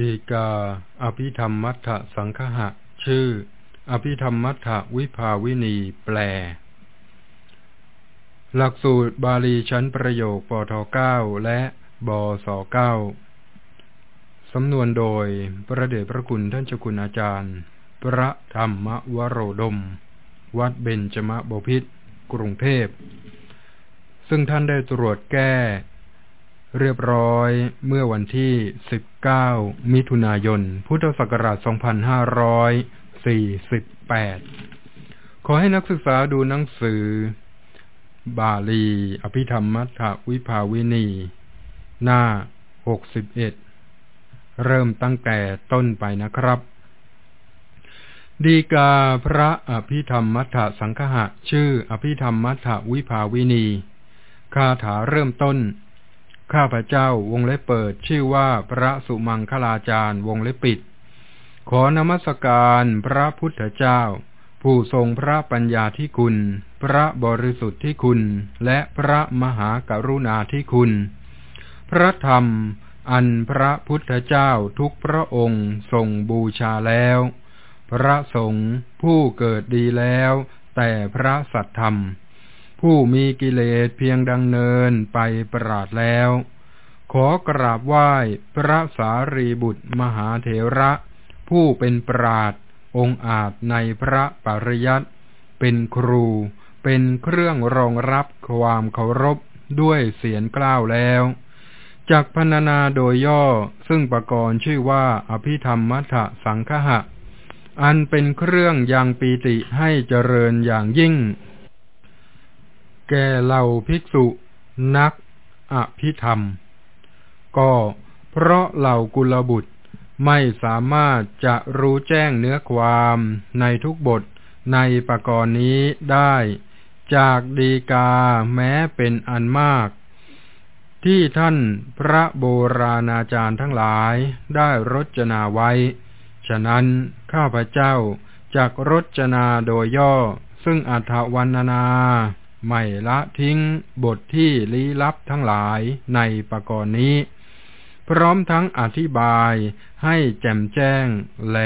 ดีกา อภิธรรมมัทธสังคหะ ชื่อ อภิธรรมมัทธวิภาวินี แปล หลักสูตรบาลีชั้นประโยคปทเก้าและบศเก้าสำนวนโดยประเดชพระคุณท่านเจ้าคุณอาจารย์ พระธรรมวโรดม วัดเบญจมบพิษกรุงเทพ ซึ่งท่านได้ตรวจแก้ เรียบร้อยเมื่อวันที่ 19 มิถุนายน พุทธศักราช 2548 ขอให้นักศึกษาดูหนังสือ บาลี อภิธรรมมัทธวิภาวินี หน้า 61 เริ่มตั้งแต่ต้นไปนะครับ ดีกาพระอภิธรรมมัทธสังคหะ ชื่ออภิธรรมมัทธวิภาวินี คาถาเริ่มต้น ข้าพเจ้าวงเล็บเปิดชื่อว่าพระสุมังคลาจารย์วงเล็บปิด ขอนมัสการพระพุทธเจ้า ผู้ทรงพระปัญญาที่คุณ พระบริสุทธิ์ที่คุณ และพระมหากรุณาที่คุณ พระธรรมอันพระพุทธเจ้าทุกพระองค์ทรงบูชาแล้ว พระสงฆ์ผู้เกิดดีแล้ว แต่พระสัตธรรม ผู้มีกิเลสเพียงดังเนินไปปราดแล้ว ขอกราบไหว้พระสารีบุตรมหาเถระ ผู้เป็นปราดองค์อาจในพระปริยัติเป็นครูเป็นเครื่องรองรับความเคารพด้วยเสียงกล้าวแล้วจากพรรณนาโดยย่อซึ่งประกรณ์ชื่อว่าอภิธรรมมัทสังคหะ อันเป็นเครื่องยังปีติให้เจริญอย่างยิ่ง แก่เหล่าภิกษุนักอภิธรรม ก็เพราะเหล่ากุลบุตรไม่สามารถจะรู้แจ้งเนื้อความในทุกบทในปรกรณ์นี้ได้ จากดีกาแม้เป็นอันมาก ที่ท่านพระโบราณอาจารย์ทั้งหลายได้รจนาไว้ ฉะนั้นข้าพเจ้าจากรจนาโดยย่อซึ่งอัฐวันนา ไม่ละทิ้งบทที่ลี้ลับทั้งหลายในปรกรณ์นี้ พร้อมทั้งอธิบายให้แจ่มแจ้งแล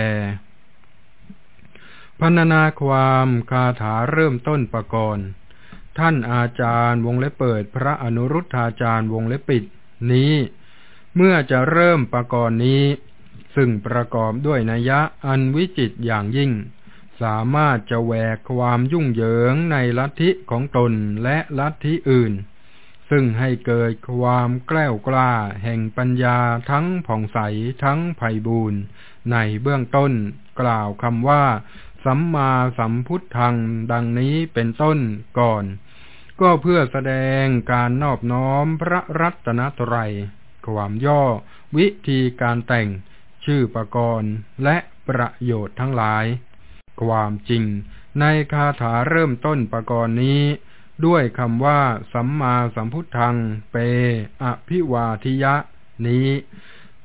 พันนาความคาถาเริ่มต้นปรกรณ์ ท่านอาจารย์วงเล็บเปิด พระอนุรุทธาจารย์วงเล็บปิด นี้ เมื่อจะเริ่มปรกรณ์นี้ ซึ่งประกอบด้วยนัยะอันวิจิตอย่างยิ่ง สามารถจะแหวกความยุ่งเหยิงในลัทธิของตนและลัทธิอื่น ซึ่งให้เกิดความแกล้วกล้าแห่งปัญญาทั้งผ่องใสทั้งไพ่บูรณ์ในเบื้องต้นกล่าวคำว่า สัมมาสัมพุทธังดังนี้เป็นต้นก่อน ก็เพื่อแสดงการนอบน้อมพระรัตนตรัย ความย่อ วิธีการแต่ง ชื่อประกรณ์และประโยชน์ทั้งหลาย ความจริง ในคาถาเริ่มต้นประกรณ์นี้ ด้วยคำว่า สัมมาสัมพุทธัง เป อภิวาทิยะ นี้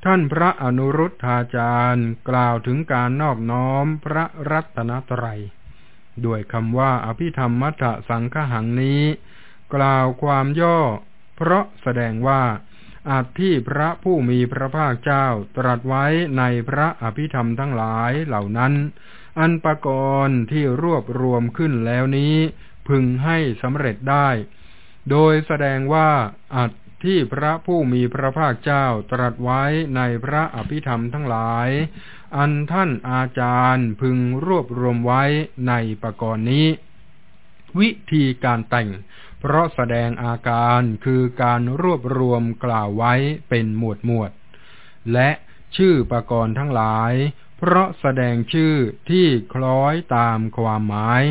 ท่านพระอนุรุทธาจารย์กล่าวถึงการนอบน้อมพระรัตนตรัยด้วยคำว่าอภิธรรมมัทสังฆหังนี้ กล่าวความย่อ เพราะแสดงว่าอาจที่พระผู้มีพระภาคเจ้าตรัสไว้ในพระอภิธรรมทั้งหลายเหล่านั้น อันปรกรณ์ที่รวบรวมขึ้นแล้วนี้ พึงให้สำเร็จได้ โดยแสดงว่าอัดที่พระผู้มีพระภาคเจ้าตรัสไว้ในพระอภิธรรมทั้งหลาย อันท่านอาจารย์พึงรวบรวมไว้ในปรกรณ์นี้ วิธีการแต่ง เพราะแสดงอาการคือการรวบรวมกล่าวไว้เป็นหมวดหมวด และชื่อปรกรณ์ทั้งหลาย เพราะแสดงชื่อที่คล้อยตามความหมาย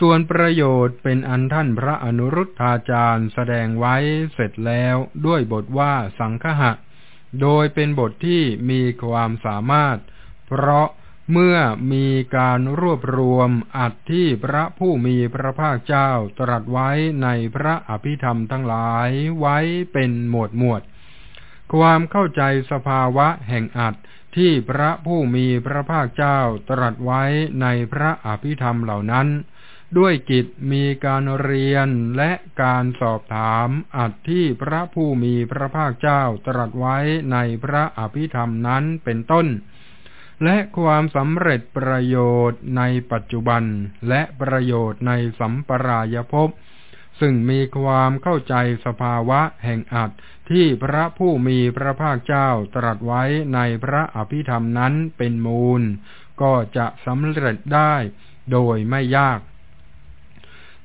ส่วนประโยชน์เป็นอันท่านพระอนุรุทธาจารย์แสดงไว้เสร็จแล้วด้วยบทว่าสังคหะ โดยเป็นบทที่มีความสามารถ เพราะเมื่อมีการรวบรวมอัดที่พระผู้มีพระภาคเจ้าตรัสไว้ในพระอภิธรรมทั้งหลายไว้เป็นหมวดหมวด ความเข้าใจสภาวะแห่งอัด ที่พระผู้มีพระภาคเจ้าตรัสไว้ในพระอภิธรรมเหล่านั้น ด้วยกิจมีการเรียนและการสอบถามอัดที่พระผู้มีพระภาคเจ้าตรัสไว้ในพระอภิธรรมนั้นเป็นต้น และความสำเร็จประโยชน์ในปัจจุบันและประโยชน์ในสัมปรายภพ ซึ่งมีความเข้าใจสภาวะแห่งอัดที่พระผู้มีพระภาคเจ้าตรัสไว้ในพระอภิธรรมนั้นเป็นมูล ก็จะสำเร็จได้โดยไม่ยาก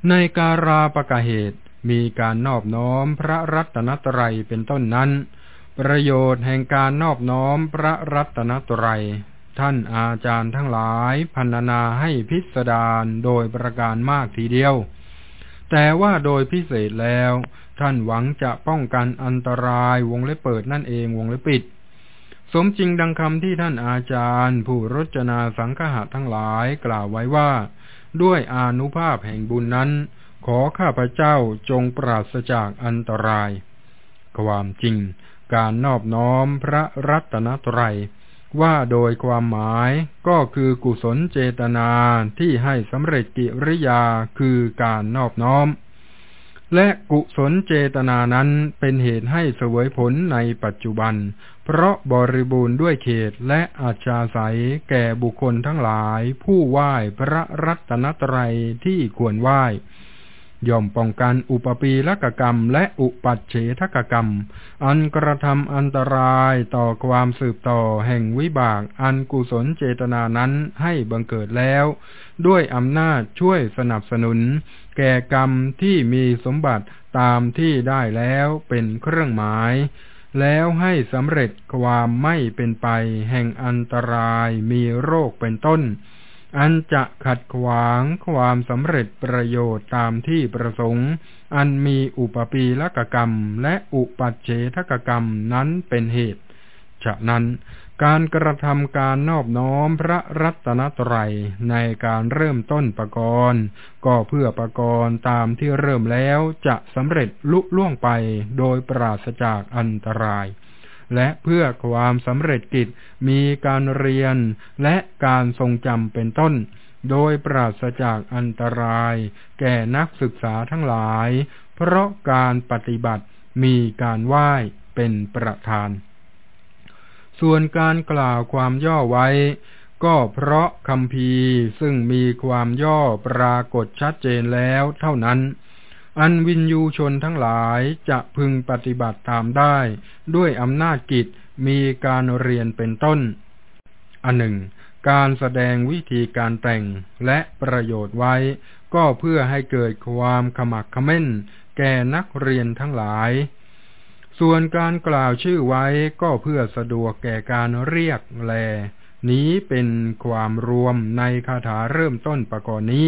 ในการาประกาเหตุมีการนอบน้อมพระรัตนตรัยเป็นต้นนั้น ประโยชน์แห่งการนอบน้อมพระรัตนตรัยท่านอาจารย์ทั้งหลายพันนาให้พิสดารโดยประการมากทีเดียว แต่ว่าโดยพิเศษแล้ว ท่านหวังจะป้องกันอันตรายวงเล็บเปิดนั่นเองวงเล็บปิด สมจริงดังคำที่ท่านอาจารย์ ผู้รจนาสังฆะทั้งหลายกล่าวไว้ว่า ด้วยอนุภาพแห่งบุญนั้น ขอข้าพเจ้าจงปราศจากอันตราย ความจริง การนอบน้อมพระรัตนตรัย ว่าโดยความหมายก็คือกุศลเจตนาที่ให้สำเร็จกิริยาคือการนอบน้อม และกุศลเจตนานั้นเป็นเหตุให้เสวยผลในปัจจุบัน เพราะบริบูรณ์ด้วยเขตและอาชาศัยแก่บุคคลทั้งหลายผู้ไหว้พระรัตนตรัยที่ควรไหว้ ย่อมป้องกันอุปปีลกกรรม และอุปัชเฉทกกรรม อันกระทำอันตรายต่อความสืบต่อแห่งวิบาก อันกุศลเจตนานั้นให้บังเกิดแล้ว ด้วยอำนาจช่วยสนับสนุน แก่กรรมที่มีสมบัติตามที่ได้แล้วเป็นเครื่องหมาย แล้วให้สำเร็จความไม่เป็นไป แห่งอันตรายมีโรคเป็นต้น อันจะขัดขวางความสำเร็จประโยชน์ตามที่ประสงค์ อันมีอุปปีลกกรรมและอุปัเฉทกกรรมนั้นเป็นเหตุ ฉะนั้นการกระทำการนอบน้อมพระรัตนตรัยในการเริ่มต้นประกรณ์ก็เพื่อประกรณ์ตามที่เริ่มแล้วจะสำเร็จลุล่วงไปโดยปราศจากอันตราย และเพื่อความสำเร็จกิจมีการเรียนและการทรงจำเป็นต้น โดยปราศจากอันตราย แก่นักศึกษาทั้งหลาย เพราะการปฏิบัติมีการไหว้เป็นประธาน ส่วนการกล่าวความย่อไว้ก็เพราะคำพีซึ่งมีความย่อปรากฏชัดเจนแล้วเท่านั้น อันวินยูชนทั้งหลายจะพึงปฏิบัติตามได้ ด้วยอำนาจกิจมีการเรียนเป็นต้น อันหนึ่ง การแสดงวิธีการแต่งและประโยชน์ไว้ ก็เพื่อให้เกิดความขมักขม้น แก่นักเรียนทั้งหลาย ส่วนการกล่าวชื่อไว้ก็เพื่อสะดวกแก่การเรียกแล นี้เป็นความรวมในคาถาเริ่มต้นประกอบนี้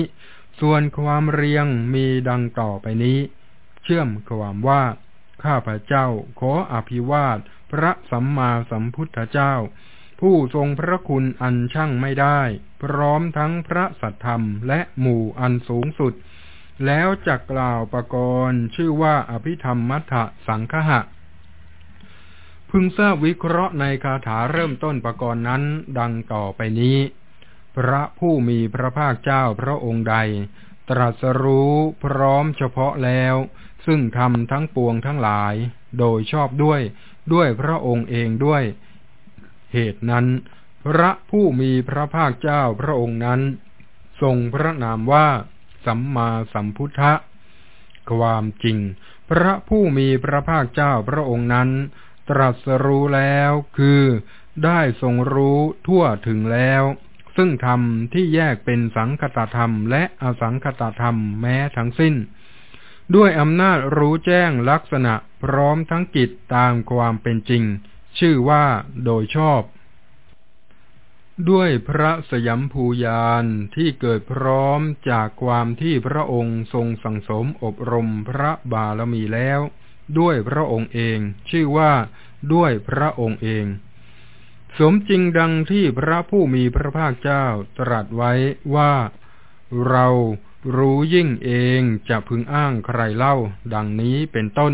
ส่วนความเรียงมีดังต่อไปนี้ เชื่อมความว่าข้าพเจ้าขออภิวาทพระสัมมาสัมพุทธเจ้า ผู้ทรงพระคุณอันช่างไม่ได้ พร้อมทั้งพระสัทธรรมและหมู่อันสูงสุด แล้วจักกล่าวประกรณ์ชื่อว่าอภิธรรมมัทธสังคหะ พึงทราบวิเคราะห์ในคาถาเริ่มต้นประกรณ์นั้นดังต่อไปนี้ พระผู้มีพระภาคเจ้าพระองค์ใด ตรัสรู้พร้อมเฉพาะแล้ว ซึ่งทำทั้งปวงทั้งหลาย โดยชอบด้วยด้วยพระองค์เองด้วย เหตุนั้น พระผู้มีพระภาคเจ้าพระองค์นั้น ทรงพระนามว่า สัมมาสัมพุทธะความจริง พระผู้มีพระภาคเจ้าพระองค์นั้น ตรัสรู้แล้วคือได้ทรงรู้ทั่วถึงแล้ว ซึ่งธรรมที่แยกเป็นสังคตธรรม และอสังคตธรรมแม้ทั้งสิ้น ด้วยอำนาจรู้แจ้งลักษณะพร้อมทั้งกิจตามความเป็นจริง ชื่อว่าโดยชอบ ด้วยพระสยามภูยานที่เกิดพร้อมจากความที่พระองค์ทรงสั่งสมอบรมพระบารมีแล้ว ด้วยพระองค์เอง ชื่อว่าด้วยพระองค์เอง สมจริงดังที่พระผู้มีพระภาคเจ้าตรัสไว้ว่าเรารู้ยิ่งเองจะพึงอ้างใครเล่าดังนี้เป็นต้น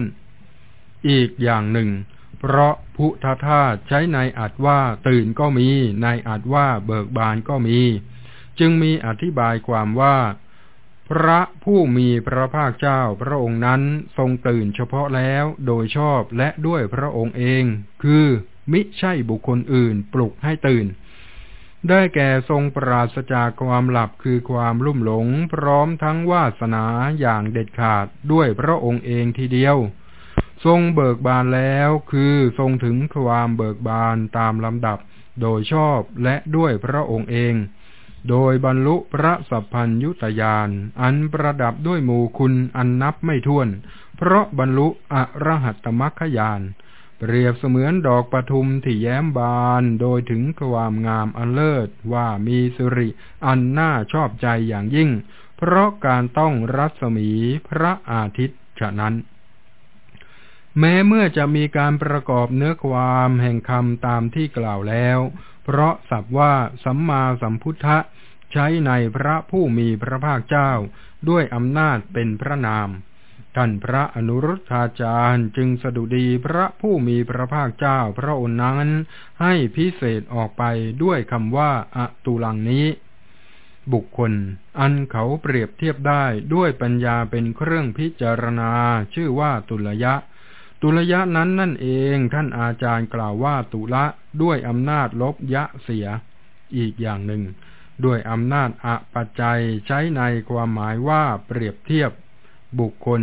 อีกอย่างหนึ่ง เพราะพุทธทาสใช้ในอัดว่าตื่นก็มีในอัดว่าเบิกบานก็มี จึงมีอธิบายความว่า พระผู้มีพระภาคเจ้าพระองค์นั้นทรงตื่นเฉพาะแล้วโดยชอบและด้วยพระองค์เอง คือ มิใช่บุคคลอื่นปลุกให้ตื่น ได้แก่ทรงปราศจากความหลับคือความลุ่มหลง พร้อมทั้งวาสนาอย่างเด็ดขาดด้วยพระองค์เองทีเดียว ทรงเบิกบานแล้วคือทรงถึงความเบิกบานตามลำดับโดยชอบและด้วยพระองค์เอง โดยบรรลุพระสัพพัญยุตยานอันประดับด้วยหมู่คุณอันนับไม่ถ้วน เพราะบรรลุอรหัตมรรคยาน เปรียบเสมือนดอกปทุมที่แย้มบานโดยถึงความงามอันเลิศว่ามีสิริอันน่าชอบใจอย่างยิ่ง เพราะการต้องรัศมีพระอาทิตย์ฉะนั้น แม้เมื่อจะมีการประกอบเนื้อความแห่งคำตามที่กล่าวแล้ว เพราะสับว่าสัมมาสัมพุทธะใช้ในพระผู้มีพระภาคเจ้า ด้วยอำนาจเป็นพระนาม ท่านพระอนุรุทธาจารย์จึงสดุดีพระผู้มีพระภาคเจ้าพระองค์นั้น ให้พิเศษออกไปด้วยคำว่าอตุลังนี้ บุคคล อันเขาเปรียบเทียบได้ด้วยปัญญาเป็นเครื่องพิจารณา ชื่อว่าตุลยะ ตุลยะนั้นนั่นเองท่านอาจารย์กล่าวว่าตุละด้วยอำนาจลบยะเสีย อีกอย่างหนึ่ง ด้วยอำนาจอปัจจัยใช้ในความหมายว่าเปรียบเทียบ บุคคล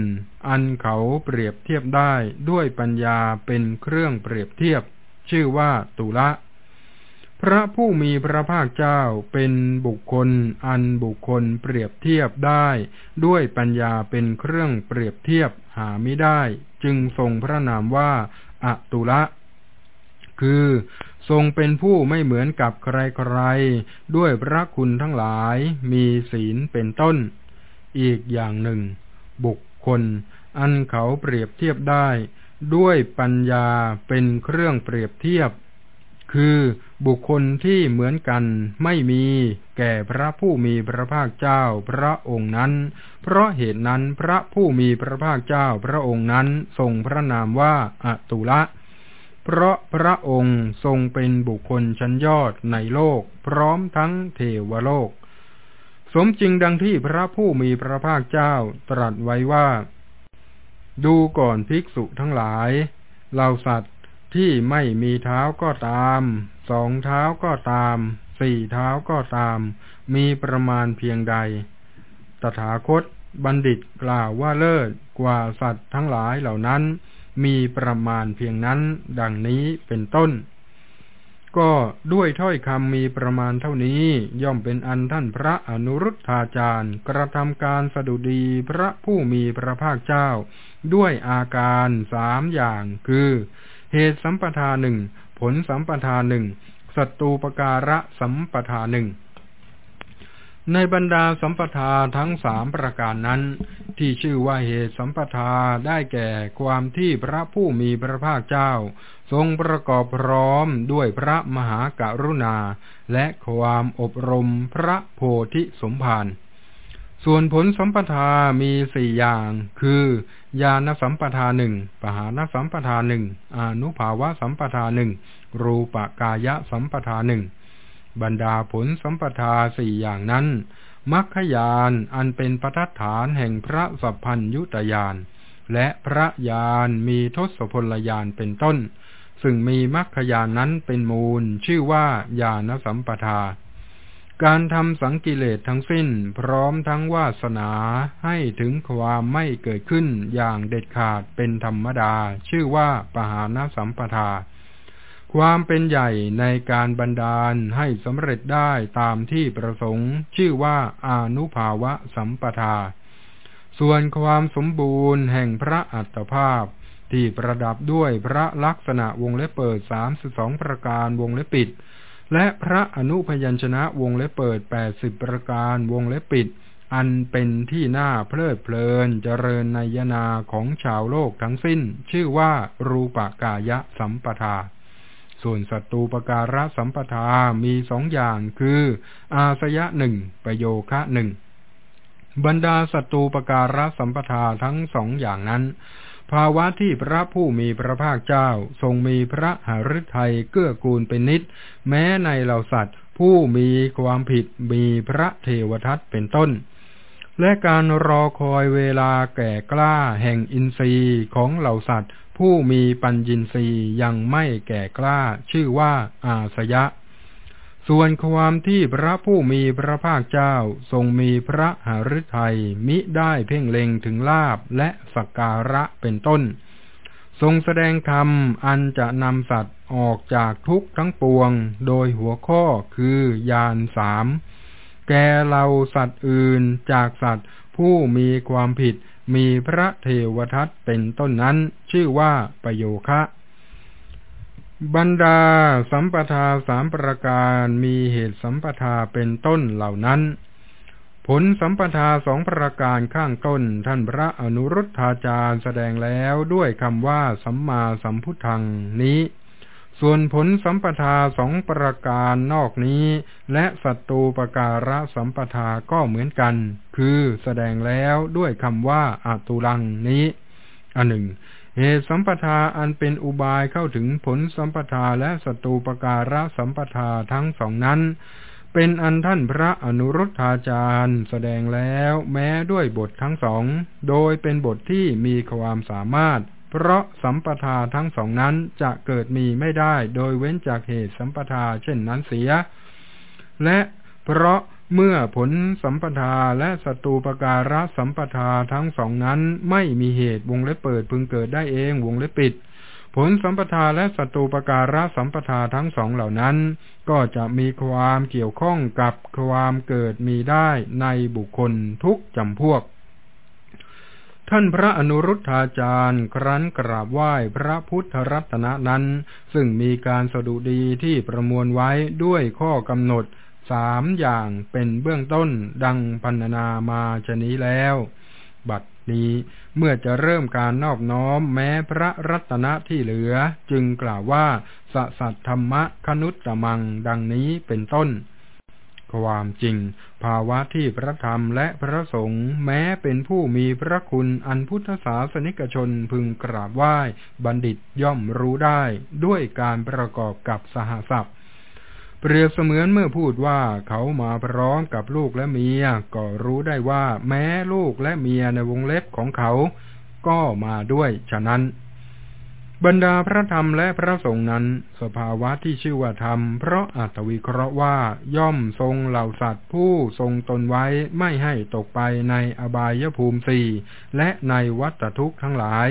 อันเขาเปรียบเทียบได้ด้วยปัญญาเป็นเครื่องเปรียบเทียบ ชื่อว่าตุละ พระผู้มีพระภาคเจ้าเป็นบุคคล อันบุคคลเปรียบเทียบได้ ด้วยปัญญาเป็นเครื่องเปรียบเทียบหาไม่ได้ จึงทรงพระนามว่า อตุละ คือทรงเป็นผู้ไม่เหมือนกับใครๆ ด้วยพระคุณทั้งหลายมีศีลเป็นต้น อีกอย่างหนึ่ง บุคคล อันเขาเปรียบเทียบได้ ด้วยปัญญาเป็นเครื่องเปรียบเทียบ คือบุคคลที่เหมือนกันไม่มีแก่พระผู้มีพระภาคเจ้าพระองค์นั้น เพราะเหตุนั้นพระผู้มีพระภาคเจ้าพระองค์นั้นทรงพระนามว่าอตุละ เพราะพระองค์ทรงเป็นบุคคลชั้นยอดในโลก พร้อมทั้งเทวโลก สมจริงดังที่พระผู้มีพระภาคเจ้าตรัสไว้ว่า ดูก่อนภิกษุทั้งหลายเหล่าสัตว์ที่ไม่มีเท้าก็ตาม สองเท้าก็ตาม สี่เท้าก็ตาม มีประมาณเพียงใด ตถาคตบัณฑิตกล่าวว่าเลิศกว่าสัตว์ทั้งหลายเหล่านั้น มีประมาณเพียงนั้น ดังนี้เป็นต้น ก็ด้วยถ้อยคำมีประมาณเท่านี้ย่อมเป็นอันท่านพระอนุรุทธาจารย์ กระทำการสดุดีพระผู้มีพระภาคเจ้า ด้วยอาการสามอย่าง คือ เหตุสัมปทาหนึ่งผลสัมปทาหนึ่งศัตรูปการะสัมปทาหนึ่ง ในบรรดาสัมปทาทั้งสามประการนั้น ที่ชื่อว่าเหตุสัมปทาได้แก่ความที่พระผู้มีพระภาคเจ้า ทรงประกอบพร้อมด้วยพระมหากรุณา และความอบรมพระโพธิสมภารส่วนผลสัมปทามีสี่อย่าง คือญาณสัมปทาหนึ่งปหานสัมปทาหนึ่งอนุภาวะสัมปทาหนึ่งรูปกายะสัมปทาหนึ่ง บรรดาผลสัมปทาสี่อย่างนั้นมัคคยานอันเป็นประทัดฐานแห่งพระสัพพัญยุตยานและพระยานมีทศพลยานเป็นต้น ซึ่งมีมัคคยานนั้นเป็นมูล ชื่อว่าญาณสัมปทา การทำสังกิเลสทั้งสิ้น พร้อมทั้งวาสนาให้ถึงความไม่เกิดขึ้นอย่างเด็ดขาดเป็นธรรมดา ชื่อว่าปหานสัมปทา ความเป็นใหญ่ในการบันดาลให้สำเร็จได้ตามที่ประสงค์ ชื่อว่าอานุภาวะสัมปทา ส่วนความสมบูรณ์แห่งพระอัตภาพ ที่ประดับด้วยพระลักษณะวงเล็บเปิดสามสิบสองประการวงเล็บปิด และพระอนุพยัญชนะวงเล็บเปิดแปดสิบประการวงเล็บปิด อันเป็นที่น่าเพลิดเพลินเจริญในยนาของชาวโลกทั้งสิ้น ชื่อว่ารูปกายะสัมปทา ส่วนศัตรูปการะสัมปทามีสองอย่างคือ อาสยะหนึ่งประโยคะหนึ่งบรรดาศัตรูปการะสัมปทาทั้งสองอย่างนั้น ภาวะที่พระผู้มีพระภาคเจ้าทรงมีพระหฤทัยเกื้อกูลเป็นนิด แม้ในเหล่าสัตว์ผู้มีความผิดมีพระเทวทัตเป็นต้น และการรอคอยเวลาแก่กล้าแห่งอินทรีย์ของเหล่าสัตว์ ผู้มีปัญญินทรีย์ยังไม่แก่กล้า ชื่อว่าอาสยะ ส่วนความที่พระผู้มีพระภาคเจ้าทรงมีพระหฤทัยมิได้เพ่งเล็งถึงลาบและสักการะเป็นต้น ทรงแสดงธรรมอันจะนำสัตว์ออกจากทุกข์ทั้งปวง โดยหัวข้อคือยานสามแกเราสัตว์อื่นจากสัตว์ผู้มีความผิด มีพระเทวทัตเป็นต้นนั้น ชื่อว่าประโยคะ บรรดาสัมปทาสามประการมีเหตุสัมปทาเป็นต้นเหล่านั้น ผลสัมปทาสองประการข้างต้นท่านพระอนุรุทธาจารย์แสดงแล้วด้วยคำว่าสัมมาสัมพุทธังนี้ ส่วนผลสัมปทาสองประการนอกนี้ และสัตตูปการะสัมปทาก็เหมือนกัน คือแสดงแล้วด้วยคำว่าอาตุลังนี้อันหนึ่งเหตุสัมปทาอันเป็นอุบายเข้าถึงผลสัมปทาและสัตูปการะสัมปทาทั้งสองนั้น เป็นอันท่านพระอนุรุทธาจารย์ แสดงแล้วแม้ด้วยบททั้งสอง โดยเป็นบทที่มีความสามารถ เพราะสัมปทาทั้งสองนั้นจะเกิดมีไม่ได้โดยเว้นจากเหตุสัมปทาเช่นนั้นเสีย และเพราะเมื่อผลสัมปทาและสตูปการะสัมปทาทั้งสองนั้นไม่มีเหตุวงเล็บเปิดพึงเกิดได้เองวงเล็บปิด ผลสัมปทาและสตูปการะสัมปทาทั้งสองเหล่านั้น ก็จะมีความเกี่ยวข้องกับความเกิดมีได้ในบุคคลทุกจำพวก ท่านพระอนุรุทธาจารย์ครั้นกราบไหว้พระพุทธรัตนนั้น ซึ่งมีการสดุดีที่ประมวลไว้ด้วยข้อกำหนดสามอย่างเป็นเบื้องต้นดังพันนามาชนี้แล้ว บัดนี้เมื่อจะเริ่มการนอบน้อมแม้พระรัตนะที่เหลือ จึงกล่าวว่าสสัตธรรมะคนุตตมังดังนี้เป็นต้น ความจริง ภาวะที่พระธรรมและพระสงฆ์แม้เป็นผู้มีพระคุณอันพุทธศาสนิกชนพึงกราบไหว้ บัณฑิตย่อมรู้ได้ด้วยการประกอบกับสหสัพเปรียบเสมือนเมื่อพูดว่าเขามาพร้อมกับลูกและเมีย ก็รู้ได้ว่าแม้ลูกและเมียในวงเล็บของเขา ก็มาด้วยฉะนั้น บรรดาพระธรรมและพระสงฆ์นั้น สภาวะที่ชื่อว่าธรรม เพราะอัตวิเคราะห์ว่าย่อมทรงเหล่าสัตว์ผู้ทรงตนไว้ไม่ให้ตกไปในอบายภูมิสี่และในวัฏทุกข์ทั้งหลาย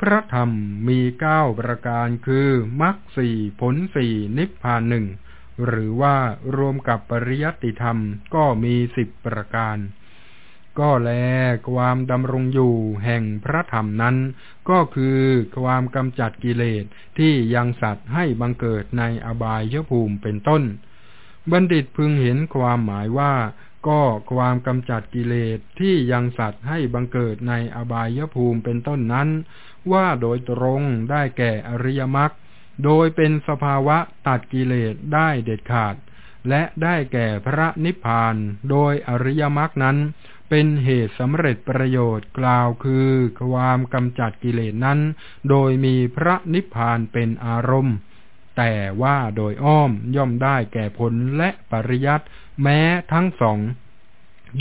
พระธรรมมีเก้าประการคือมรรคสี่ผลสี่นิพพานหนึ่งหรือว่ารวมกับปริยัติธรรมก็มีสิบประการ ก็แลความดำรงอยู่แห่งพระธรรมนั้น ก็คือความกำจัดกิเลสที่ยังสัตว์ให้บังเกิดในอบายยภูมิเป็นต้น บัณฑิตพึงเห็นความหมายว่า ก็ความกำจัดกิเลสที่ยังสัตว์ให้บังเกิดในอบายภูมิเป็นต้นนั้น ว่าโดยตรงได้แก่อริยมรรคโดยเป็นสภาวะตัดกิเลสได้เด็ดขาด และได้แก่พระนิพพานโดยอริยมรรคนั้น เป็นเหตุสำเร็จประโยชน์กล่าวคือความกำจัดกิเลสนั้น โดยมีพระนิพพานเป็นอารมณ์ แต่ว่าโดยอ้อมย่อมได้แก่ผลและปริยัติแม้ทั้งสอง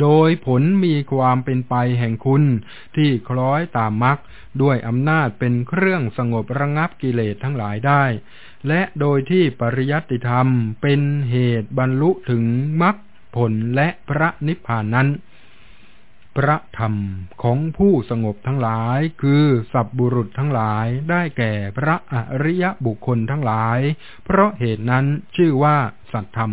โดยผลมีความเป็นไปแห่งคุณที่คล้อยตามมรรคด้วยอำนาจเป็นเครื่องสงบระงับกิเลสทั้งหลายได้ และโดยที่ปริยัติธรรมเป็นเหตุบรรลุถึงมรรคผลและพระนิพพานนั้น พระธรรมของผู้สงบทั้งหลาย คือสับบุรุษทั้งหลายได้แก่พระอริยบุคคลทั้งหลาย เพราะเหตุนั้นชื่อว่าสัตธรรม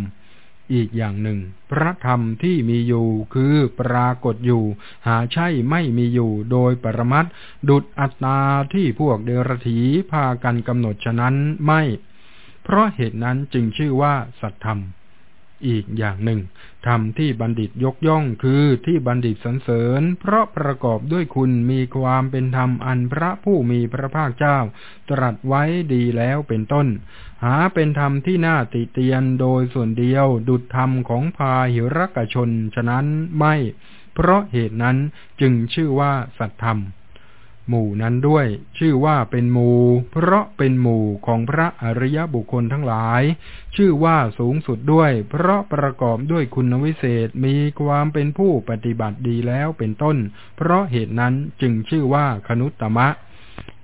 อีกอย่างหนึ่ง พระธรรมที่มีอยู่คือปรากฏอยู่ หาใช่ไม่มีอยู่โดยปรมัตดุดอัตตาที่พวกเดรถีพากันกำหนดฉะนั้นไม่ เพราะเหตุนั้นจึงชื่อว่าสัตธรรม อีกอย่างหนึ่งธรรมที่บัณฑิตยกย่องคือที่บัณฑิตสรรเสริญ เพราะประกอบด้วยคุณมีความเป็นธรรมอันพระผู้มีพระภาคเจ้า ตรัสไว้ดีแล้วเป็นต้น หาเป็นธรรมที่น่าติเตียนโดยส่วนเดียวดุจธรรมของพาหิรกชนฉะนั้นไม่ เพราะเหตุนั้นจึงชื่อว่าสัตธรรม หมู่นั้นด้วย ชื่อว่าเป็นหมู่ เพราะเป็นหมู่ของพระอริยบุคคลทั้งหลาย ชื่อว่าสูงสุดด้วย เพราะประกอบด้วยคุณวิเศษมีความเป็นผู้ปฏิบัติดีแล้วเป็นต้น เพราะเหตุนั้นจึงชื่อว่าคนุตตมะ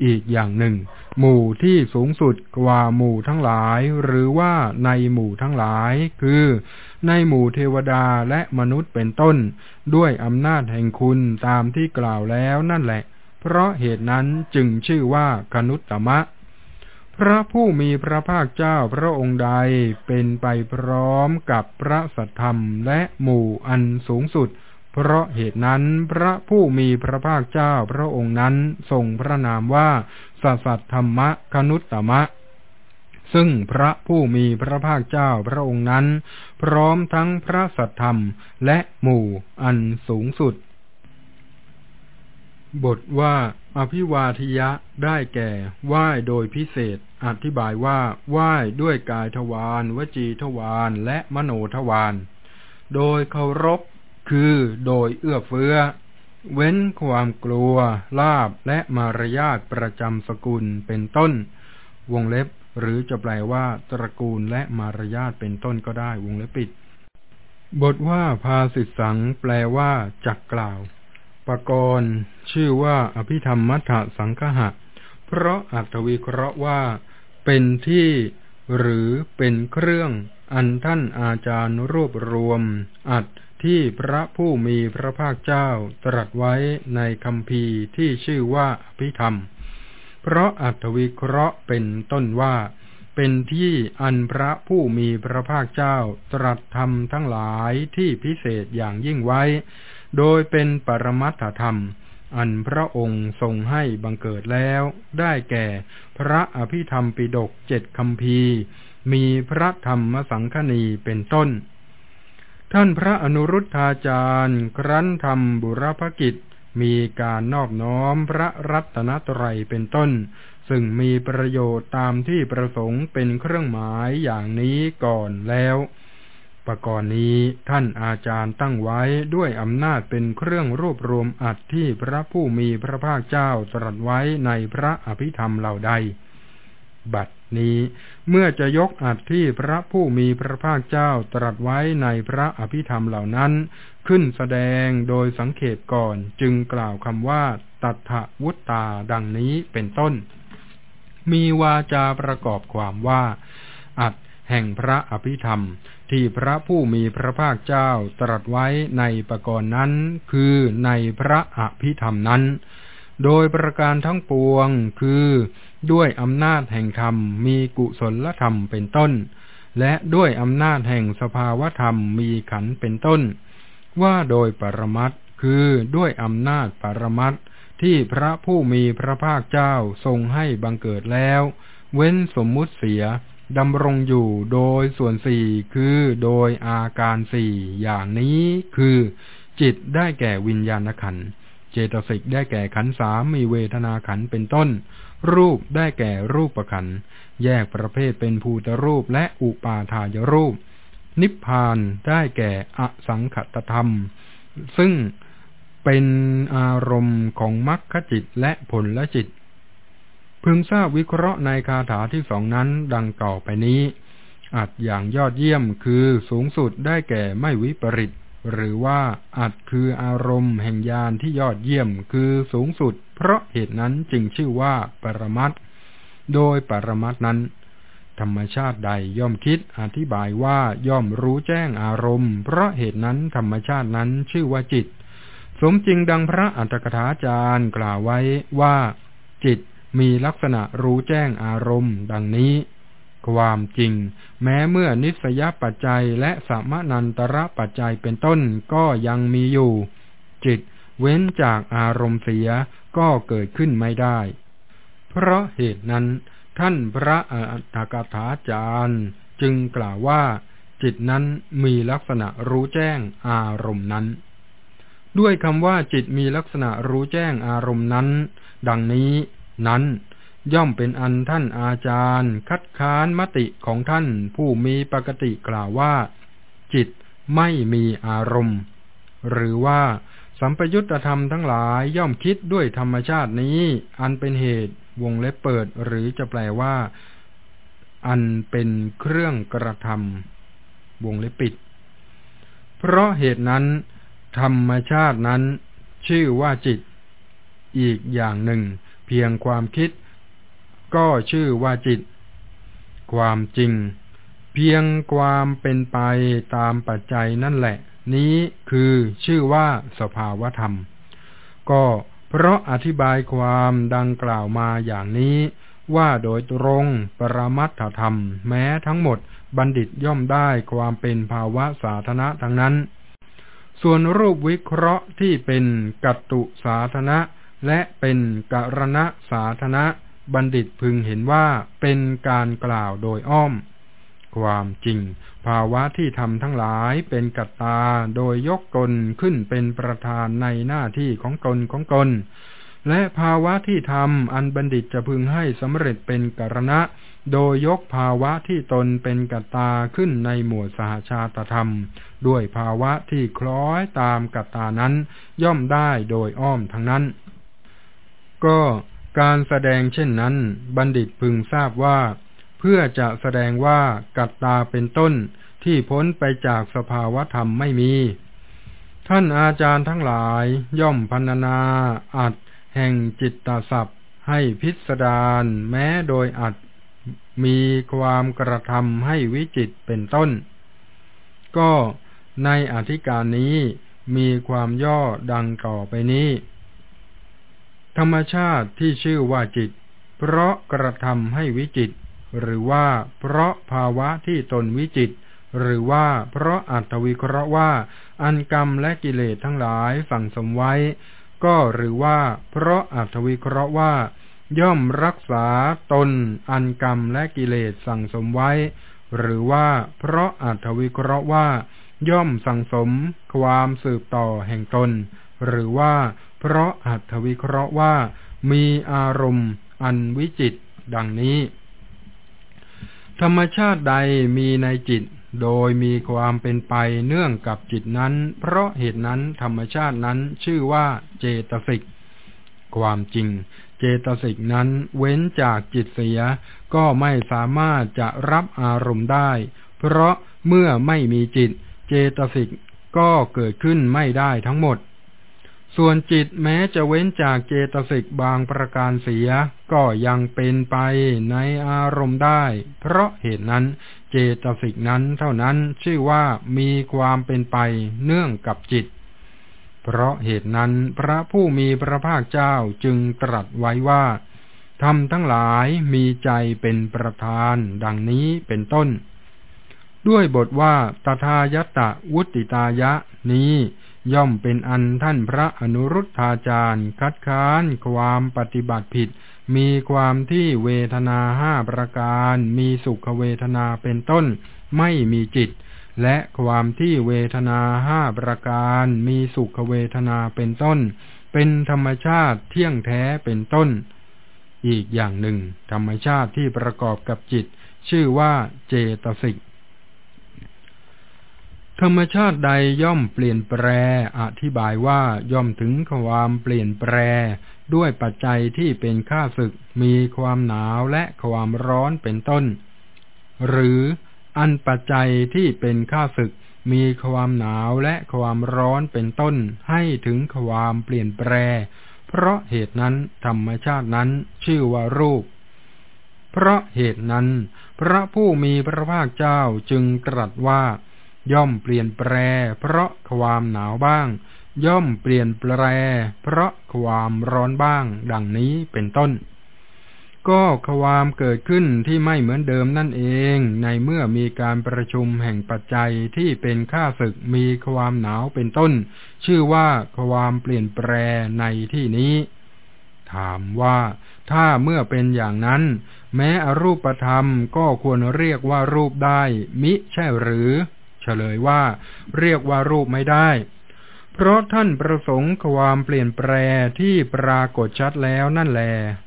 อีกอย่างหนึ่ง หมู่ที่สูงสุดกว่าหมู่ทั้งหลาย หรือว่าในหมู่ทั้งหลาย คือในหมู่เทวดาและมนุษย์เป็นต้น ด้วยอำนาจแห่งคุณตามที่กล่าวแล้วนั่นแหละ เพราะเหตุนั้นจึงชื่อว่าคนุตตมะ พระผู้มีพระภาคเจ้าพระองค์ใดเป็นไปพร้อมกับพระสัทธรรมและหมู่อันสูงสุด เพราะเหตุนั้นพระผู้มีพระภาคเจ้าพระองค์นั้นทรงพระนามว่าสัสัทธรรมะคนุตตมะซึ่งพระผู้มีพระภาคเจ้าพระองค์นั้น พร้อมทั้งพระสัทธรรมและหมู่อันสูงสุด บทว่าอภิวาทยะได้แก่ไหว้โดยพิเศษ อธิบายว่าไหว้ด้วยกายทวารวจีทวารและมโนทวารโดยเคารพคือโดยเอื้อเฟื้อ เว้นความกลัว ลาบและมารยาทประจำสกุลเป็นต้น วงเล็บ หรือจะแปลว่าตระกูลและมารยาทเป็นต้นก็ได้วงเล็บปิด บทว่าภาสิสัง แปลว่าจักกล่าว ปกรณ์ ชื่อว่าอภิธรรมมัทธสังคหะ เพราะอัตวิเคราะห์ว่า เป็นที่หรือเป็นเครื่องอันท่านอาจารย์รวบรวม อัดที่พระผู้มีพระภาคเจ้าตรัสไว้ในคำพีที่ชื่อว่าอภิธรรม เพราะอัตวิเคราะห์เป็นต้นว่า เป็นที่อันพระผู้มีพระภาคเจ้าตรัสธรรมทั้งหลายที่พิเศษอย่างยิ่งไว้ โดยเป็นปรมัตถธรรม อันพระองค์ทรงให้บังเกิดแล้ว ได้แก่พระอภิธรรมปิดกเจ็ดคำพีมีพระธรรมสังคณีเป็นต้น ท่านพระอนุรุทธาจารย์ ครั้นทำบุรพกิจ มีการนอบน้อมพระรัตนตรัยเป็นต้น ซึ่งมีประโยชน์ตามที่ประสงค์เป็นเครื่องหมายอย่างนี้ก่อนแล้ว ปกรณ์นี้ท่านอาจารย์ตั้งไว้ด้วยอำนาจเป็นเครื่องรวบรวมอัดที่พระผู้มีพระภาคเจ้าตรัสไว้ในพระอภิธรรมเหล่าใด บัดนี้เมื่อจะยกอัดที่พระผู้มีพระภาคเจ้าตรัสไว้ในพระอภิธรรมเหล่านั้น ขึ้นแสดงโดยสังเขปก่อนจึงกล่าวคำว่า ตัทวุตตาดังนี้เป็นต้น มีวาจาประกอบความว่า อัดแห่งพระอภิธรรม ที่พระผู้มีพระภาคเจ้าตรัสไว้ในประกรณ์นั้น คือในพระอภิธรรมนั้น โดยประการทั้งปวงคือด้วยอำนาจแห่งธรรมมีกุศลธรรมเป็นต้น และด้วยอำนาจแห่งสภาวธรรมมีขันเป็นต้น ว่าโดยปรมัตคือด้วยอำนาจปรมัตที่พระผู้มีพระภาคเจ้าทรงให้บังเกิดแล้ว เว้นสมมุติเสีย ดำรงอยู่โดยส่วนสี่คือโดยอาการสี่อย่างนี้คือจิตได้แก่วิญญาณขัน เจตสิกได้แก่ขันสามมีเวทนาขันเป็นต้น รูปได้แก่รูปประขัน แยกประเภทเป็นภูตรูปและอุปาทายรูป นิพพานได้แก่อสังขตธรรม ซึ่งเป็นอารมณ์ของมรรคจิตและผลละจิต พึงทราบวิเคราะห์ในคาถาที่สองนั้นดังต่อไปนี้ อัดอย่างยอดเยี่ยมคือสูงสุดได้แก่ไม่วิปริต หรือว่าอัดคืออารมณ์แห่งญาณที่ยอดเยี่ยมคือสูงสุด เพราะเหตุนั้นจึงชื่อว่าปรมัตโดยปรมัตนั้น ธรรมชาติใดย่อมคิดอธิบายว่าย่อมรู้แจ้งอารมณ์ เพราะเหตุนั้นธรรมชาตินั้นชื่อว่าจิต สมจริงดังพระอัตถกถาจารย์กล่าวไว้ว่าจิต มีลักษณะรู้แจ้งอารมณ์ ดังนี้ ความจริง แม้เมื่อนิสยปัจจัยและสมนันตระปัจจัยเป็นต้นก็ยังมีอยู่ จิตเว้นจากอารมณ์เสียก็เกิดขึ้นไม่ได้ เพราะเหตุนั้น ท่านพระอัตถกถาจารย์ จึงกล่าวว่า จิตนั้นมีลักษณะรู้แจ้งอารมณ์นั้น ด้วยคำว่าจิตมีลักษณะรู้แจ้งอารมณ์นั้น ดังนี้ นั้นย่อมเป็นอันท่านอาจารย์ คัดค้านมติของท่านผู้มีปกติกล่าวว่า จิตไม่มีอารมณ์ หรือว่าสัมปยุตธรรมทั้งหลายย่อมคิดด้วยธรรมชาตินี้ อันเป็นเหตุวงเล็บเปิดหรือจะแปลว่า อันเป็นเครื่องกระทำวงเล็บปิด เพราะเหตุนั้น ธรรมชาตินั้น ชื่อว่าจิต อีกอย่างหนึ่ง เพียงความคิด ก็ชื่อว่าจิต ความจริง เพียงความเป็นไปตามปัจจัยนั่นแหละ นี้คือชื่อว่าสภาวธรรม ก็เพราะอธิบายความดังกล่าวมาอย่างนี้ว่าโดยตรงปรมัตถธรรม แม้ทั้งหมดบัณฑิตย่อมได้ความเป็นภาวะสาธนะทั้งนั้น ส่วนรูปวิเคราะห์ที่เป็นกัตตุสาธนะ และเป็นกรณะสาธนะบัณฑิตพึงเห็นว่าเป็นการกล่าวโดยอ้อม ความจริง ภาวะที่ทำทั้งหลายเป็นกัตตาโดยยกตนขึ้นเป็นประธานในหน้าที่ของตนของตน และภาวะที่ทำอันบัณฑิตจะพึงให้สำเร็จเป็นกรณะ โดยยกภาวะที่ตนเป็นกัตตาขึ้นในหมวดสหชาตธรรม ด้วยภาวะที่คล้อยตามกัตตานั้นย่อมได้โดยอ้อมทั้งนั้น ก็การแสดงเช่นนั้น บัณฑิตพึงทราบว่า เพื่อจะแสดงว่ากัตตาเป็นต้นที่พ้นไปจากสภาวธรรมไม่มี ท่านอาจารย์ทั้งหลายย่อมพันนาอัดแห่งจิตตศัพท์ ให้พิสดารแม้โดยอัดมีความกระทำให้วิจิตเป็นต้น ก็ในอธิการนี้มีความย่อดังต่อไปนี้ ธรรมชาติที่ชื่อว่าจิต เพราะกระทำให้วิจิต หรือว่าเพราะภาวะที่ตนวิจิต หรือว่าเพราะอัตวิเคราะห์ว่า อันกรรมและกิเลสทั้งหลายสั่งสมไว้ ก็หรือว่าเพราะอัตวิเคราะห์ว่า ย่อมรักษาตน อันกรรมและกิเลสสั่งสมไว้ หรือว่าเพราะอัตวิเคราะห์ว่า ย่อมสั่งสม ความสืบต่อแห่งตน หรือว่า เพราะอัตวิเคราะห์ว่ามีอารมณ์อันวิจิตดังนี้ ธรรมชาติใดมีในจิตโดยมีความเป็นไปเนื่องกับจิตนั้น เพราะเหตุนั้นธรรมชาตินั้นชื่อว่าเจตสิก ความจริง เจตสิกนั้นเว้นจากจิตเสีย ก็ไม่สามารถจะรับอารมณ์ได้ เพราะเมื่อไม่มีจิต เจตสิกก็เกิดขึ้นไม่ได้ทั้งหมด ส่วนจิตแม้จะเว้นจากเจตสิกบางประการเสีย ก็ยังเป็นไปในอารมณ์ได้ เพราะเหตุนั้นเจตสิกนั้นเท่านั้นชื่อว่ามีความเป็นไปเนื่องกับจิต เพราะเหตุนั้นพระผู้มีพระภาคเจ้าจึงตรัสไว้ว่าทำทั้งหลายมีใจเป็นประธานดังนี้เป็นต้น ด้วยบทว่าตถายตะวุติตายะนี้ ย่อมเป็นอันท่านพระอนุรุทธาจารย์คัดค้านความปฏิบัติผิด มีความที่เวทนาห้าประการ มีสุขเวทนาเป็นต้น ไม่มีจิต และความที่เวทนาห้าประการ มีสุขเวทนาเป็นต้น เป็นธรรมชาติเที่ยงแท้เป็นต้น อีกอย่างหนึ่ง ธรรมชาติที่ประกอบกับจิต ชื่อว่าเจตสิก ธรรมชาติใดย่อมเปลี่ยนแปร อธิบายว่าย่อมถึงความเปลี่ยนแปร ด้วยปัจจัยที่เป็นข้าศึก มีความหนาวและความร้อนเป็นต้น หรืออันปัจจัยที่เป็นข้าศึก มีความหนาวและความร้อนเป็นต้น ให้ถึงความเปลี่ยนแปร เพราะเหตุนั้นธรรมชาตินั้นชื่อว่ารูป เพราะเหตุนั้น พระผู้มีพระภาคเจ้าจึงตรัสว่า ย่อมเปลี่ยนแปร เพราะความหนาวบ้าง ย่อมเปลี่ยนแปร เพราะความร้อนบ้าง ดังนี้เป็นต้น ก็ความเกิดขึ้นที่ไม่เหมือนเดิมนั่นเอง ในเมื่อมีการประชุมแห่งปัจจัยที่เป็นค่าศึกมีความหนาวเป็นต้น ชื่อว่าความเปลี่ยนแปรในที่นี้ ถามว่าถ้าเมื่อเป็นอย่างนั้น แม้อรูปธรรมก็ควรเรียกว่ารูปได้ มิใช่หรือ เฉลยว่า เรียกว่ารูปไม่ได้ เพราะท่านประสงค์ความเปลี่ยนแปลที่ปรากฏชัดแล้วนั่นแหล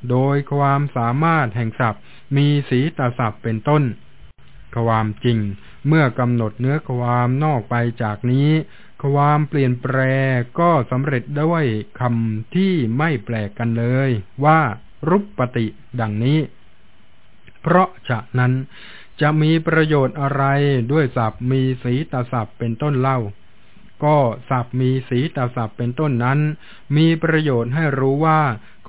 โดยความสามารถแห่งศัพท์ มีสีตาศัพท์เป็นต้น ความจริง เมื่อกำหนดเนื้อความนอกไปจากนี้ ความเปลี่ยนแปลก็สำเร็จด้วยคำที่ไม่แปลกกันเลย ว่า รุปปติดังนี้ เพราะฉะนั้น จะมีประโยชน์อะไรด้วยศัพท์มีสีตาศัพท์เป็นต้นเล่า ก็ศัพท์มีสีตาศัพท์เป็นต้นนั้น มีประโยชน์ให้รู้ว่า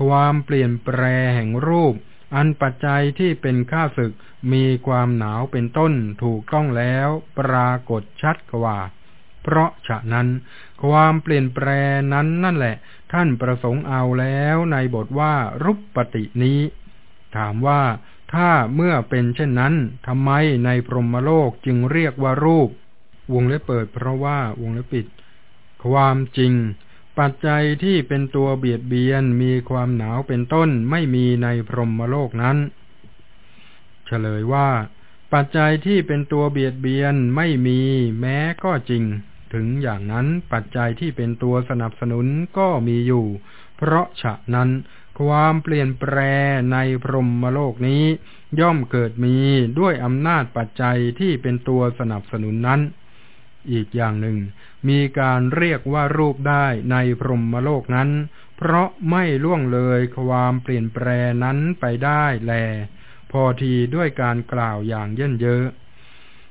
ความเปลี่ยนแปลแห่งรูป อันปัจจัยที่เป็นข้าศึก มีความหนาวเป็นต้นถูกต้องแล้ว ปรากฏชัดกว่าเพราะฉะนั้น ความเปลี่ยนแปลนั้นนั่นแหละ ท่านประสงค์เอาแล้วในบทว่า รุปปตินี้ ถามว่า ถ้าเมื่อเป็นเช่นนั้นทำไมในพรหมโลกจึงเรียกว่ารูป วงเล็บเปิดเพราะว่าวงเล็บปิด ความจริง ปัจจัยที่เป็นตัวเบียดเบียนมีความหนาวเป็นต้นไม่มีในพรหมโลกนั้น เฉลยว่า ปัจจัยที่เป็นตัวเบียดเบียนไม่มีแม้ก็จริง ถึงอย่างนั้นปัจจัยที่เป็นตัวสนับสนุนก็มีอยู่ เพราะฉะนั้น ความเปลี่ยนแปลในพรหมโลกนี้ ย่อมเกิดมีด้วยอำนาจปัจจัยที่เป็นตัวสนับสนุนนั้น อีกอย่างหนึ่ง มีการเรียกว่ารูปได้ในพรหมโลกนั้น เพราะไม่ล่วงเลยความเปลี่ยนแปลนั้นไปได้แล พอทีด้วยการกล่าวอย่างเย่นเยอะ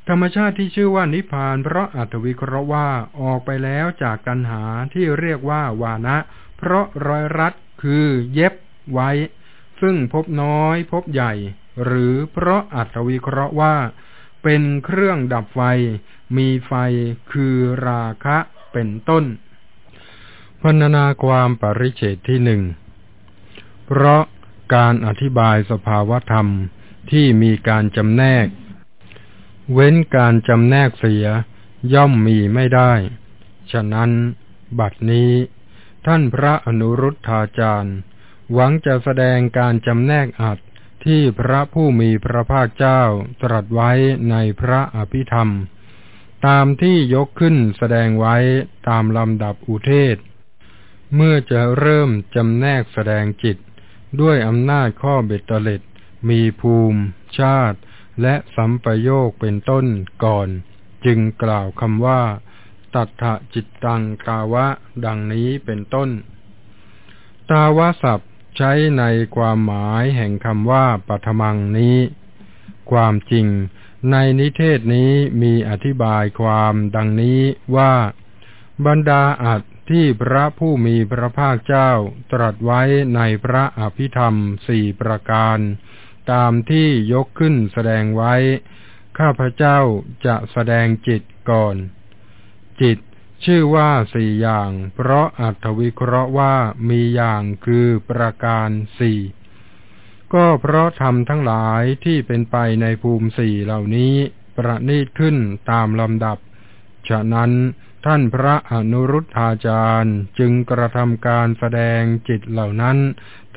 ธรรมชาติที่ชื่อว่านิพพานเพราะอัตวิเคราะห์ว่าออกไปแล้วจากกันหาที่เรียกว่าวานะ เพราะรอยรัด คือ เย็บไว้ ซึ่งพบน้อยพบใหญ่ หรือเพราะอัตวิเคราะห์ว่า เป็นเครื่องดับไฟ มีไฟคือราคะเป็นต้นพันนาความปริเฉตที่หนึ่ง เพราะการอธิบายสภาวธรรมที่มีการจำแนก เว้นการจำแนกเสียย่อมมีไม่ได้ ฉะนั้น บัดนี้ ท่านพระอนุรุทธาจารย์ หวังจะแสดงการจำแนกอัดที่พระผู้มีพระภาคเจ้าตรัสไว้ในพระอภิธรรม ตามที่ยกขึ้นแสดงไว้ตามลำดับอุเทศ เมื่อจะเริ่มจำแนกแสดงจิต ด้วยอำนาจข้อเบ็ดเตล็ดมีภูมิ ชาติ และสัมปโยคเป็นต้นก่อน จึงกล่าวคำว่า ตัทธจิตตังกาวะ ดังนี้เป็นต้น ตาวะศัพท์ใช้ในความหมายแห่งคำว่าปัทมังนี้ ความจริงในนิเทศนี้มีอธิบายความดังนี้ว่า บรรดาอัดที่พระผู้มีพระภาคเจ้าตรัสไว้ในพระอภิธรรมสี่ประการ ตามที่ยกขึ้นแสดงไว้ ข้าพเจ้าจะแสดงจิตก่อน จิต ชื่อว่าสี่อย่าง เพราะอัตวิเคราะห์ว่ามีอย่างคือประการสี่ก็เพราะทำทั้งหลายที่เป็นไปในภูมิสี่เหล่านี้ ประณีตขึ้นตามลำดับ ฉะนั้นท่านพระอนุรุทธาจารย์จึงกระทำการแสดงจิตเหล่านั้น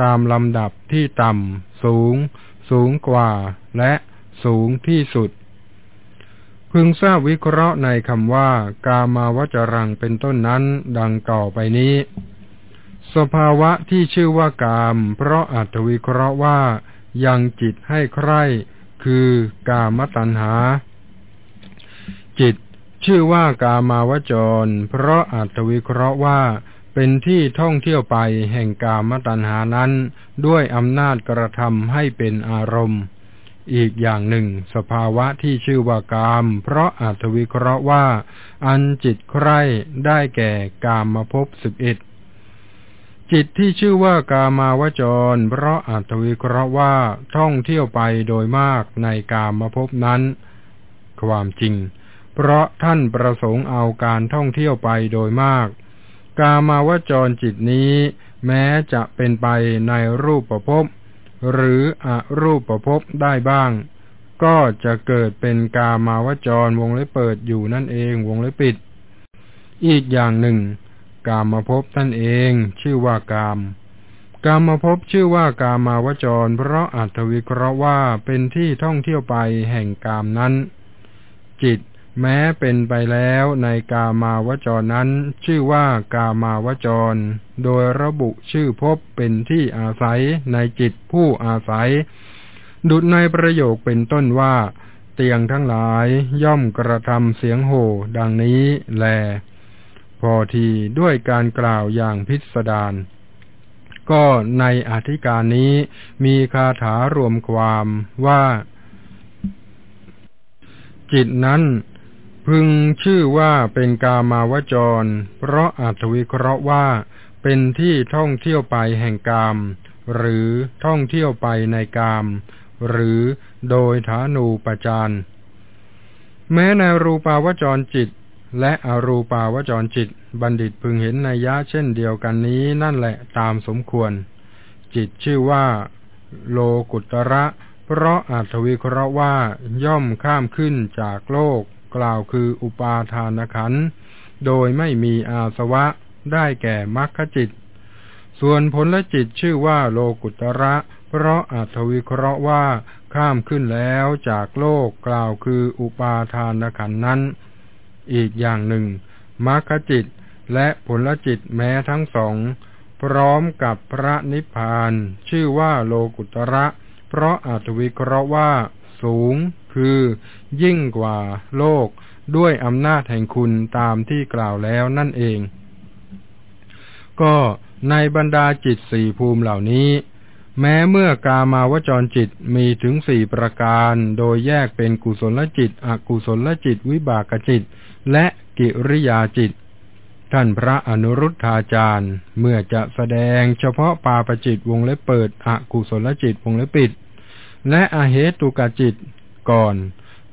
ตามลำดับที่ต่ำสูง สูงกว่า และสูงที่สุด พึงทราบวิเคราะห์ในคำว่ากามาวจรังเป็นต้นนั้นดังต่อไปนี้ สภาวะที่ชื่อว่ากาม เพราะอัตวิเคราะห์ว่ายังจิตให้ใคร่คือกามตัณหา จิตชื่อว่ากามาวจร เพราะอัตวิเคราะห์ว่าเป็นที่ท่องเที่ยวไปแห่งกามตัณหานั้น ด้วยอำนาจกระทำให้เป็นอารมณ์ อีกอย่างหนึ่ง สภาวะที่ชื่อว่ากาม เพราะอาจวิเคราะห์ว่า อันจิตใคร่ได้แก่กามมาพบสิบเอ็ดจิตที่ชื่อว่ากามาวจร เพราะอาจวิเคราะห์ว่าท่องเที่ยวไปโดยมากในกามมาพบนั้น ความจริง เพราะท่านประสงค์เอาการท่องเที่ยวไปโดยมาก กามาวจรจิตนี้ แม้จะเป็นไปในรูปประพบ หรืออรูปประพบได้บ้าง ก็จะเกิดเป็นกามาวจรวงเล็บเปิดอยู่นั่นเองวงเล็บปิด อีกอย่างหนึ่ง กามาพบท่านเองชื่อว่ากาม กามาพบชื่อว่ากามาวจร เพราะอัตวิเคราะห์ว่าเป็นที่ท่องเที่ยวไปแห่งกามนั้น จิต แม้เป็นไปแล้วในกามาวจรนั้น ชื่อว่ากามาวจร โดยระบุชื่อพบเป็นที่อาศัยในจิตผู้อาศัย ดุดในประโยคเป็นต้นว่า เตียงทั้งหลายย่อมกระทำเสียงโห่ดังนี้แล พอทีด้วยการกล่าวอย่างพิสดารก็ในอธิการนี้มีคาถารวมความว่าจิตนั้น พึงชื่อว่าเป็นกามาวจร เพราะอัตวิเคราะห์ว่า เป็นที่ท่องเที่ยวไปแห่งกาม หรือท่องเที่ยวไปในกาม หรือโดยฐานูปจารแม้ในรูปาวจรจิต และอรูปาวจรจิต บัณฑิตพึงเห็นในยะเช่นเดียวกันนี้นั่นแหละตามสมควร จิตชื่อว่า โลกุตระ เพราะอัตวิเคราะห์ว่าย่อมข้ามขึ้นจากโลก กล่าวคืออุปาทานขันโดยไม่มีอาสวะได้แก่มรรคจิต ส่วนผลละจิตชื่อว่าโลกุตระ เพราะอัตวิเคราะห์ว่าข้ามขึ้นแล้วจากโลกกล่าวคืออุปาทานขันนั้น อีกอย่างหนึ่งมรรคจิตและผลจิตแม้ทั้งสอง พร้อมกับพระนิพพาน ชื่อว่าโลกุตระ เพราะอัตวิเคราะห์ว่า สูง คือ ยิ่งกว่าโลกด้วยอำนาจแห่งคุณตามที่กล่าวแล้วนั่นเอง ก็ในบรรดาจิตสี่ภูมิเหล่านี้ แม้เมื่อกามาวจรจิตมีถึงสี่ประการ โดยแยกเป็นกุศลจิต อกุศลจิต วิบากจิต และกิริยาจิต ท่านพระอนุรุทธาจารย์ เมื่อจะแสดงเฉพาะปาปจิตวงเล็บเปิด อกุศลจิตวงเล็บปิด และอเหตุกจิต ก่อน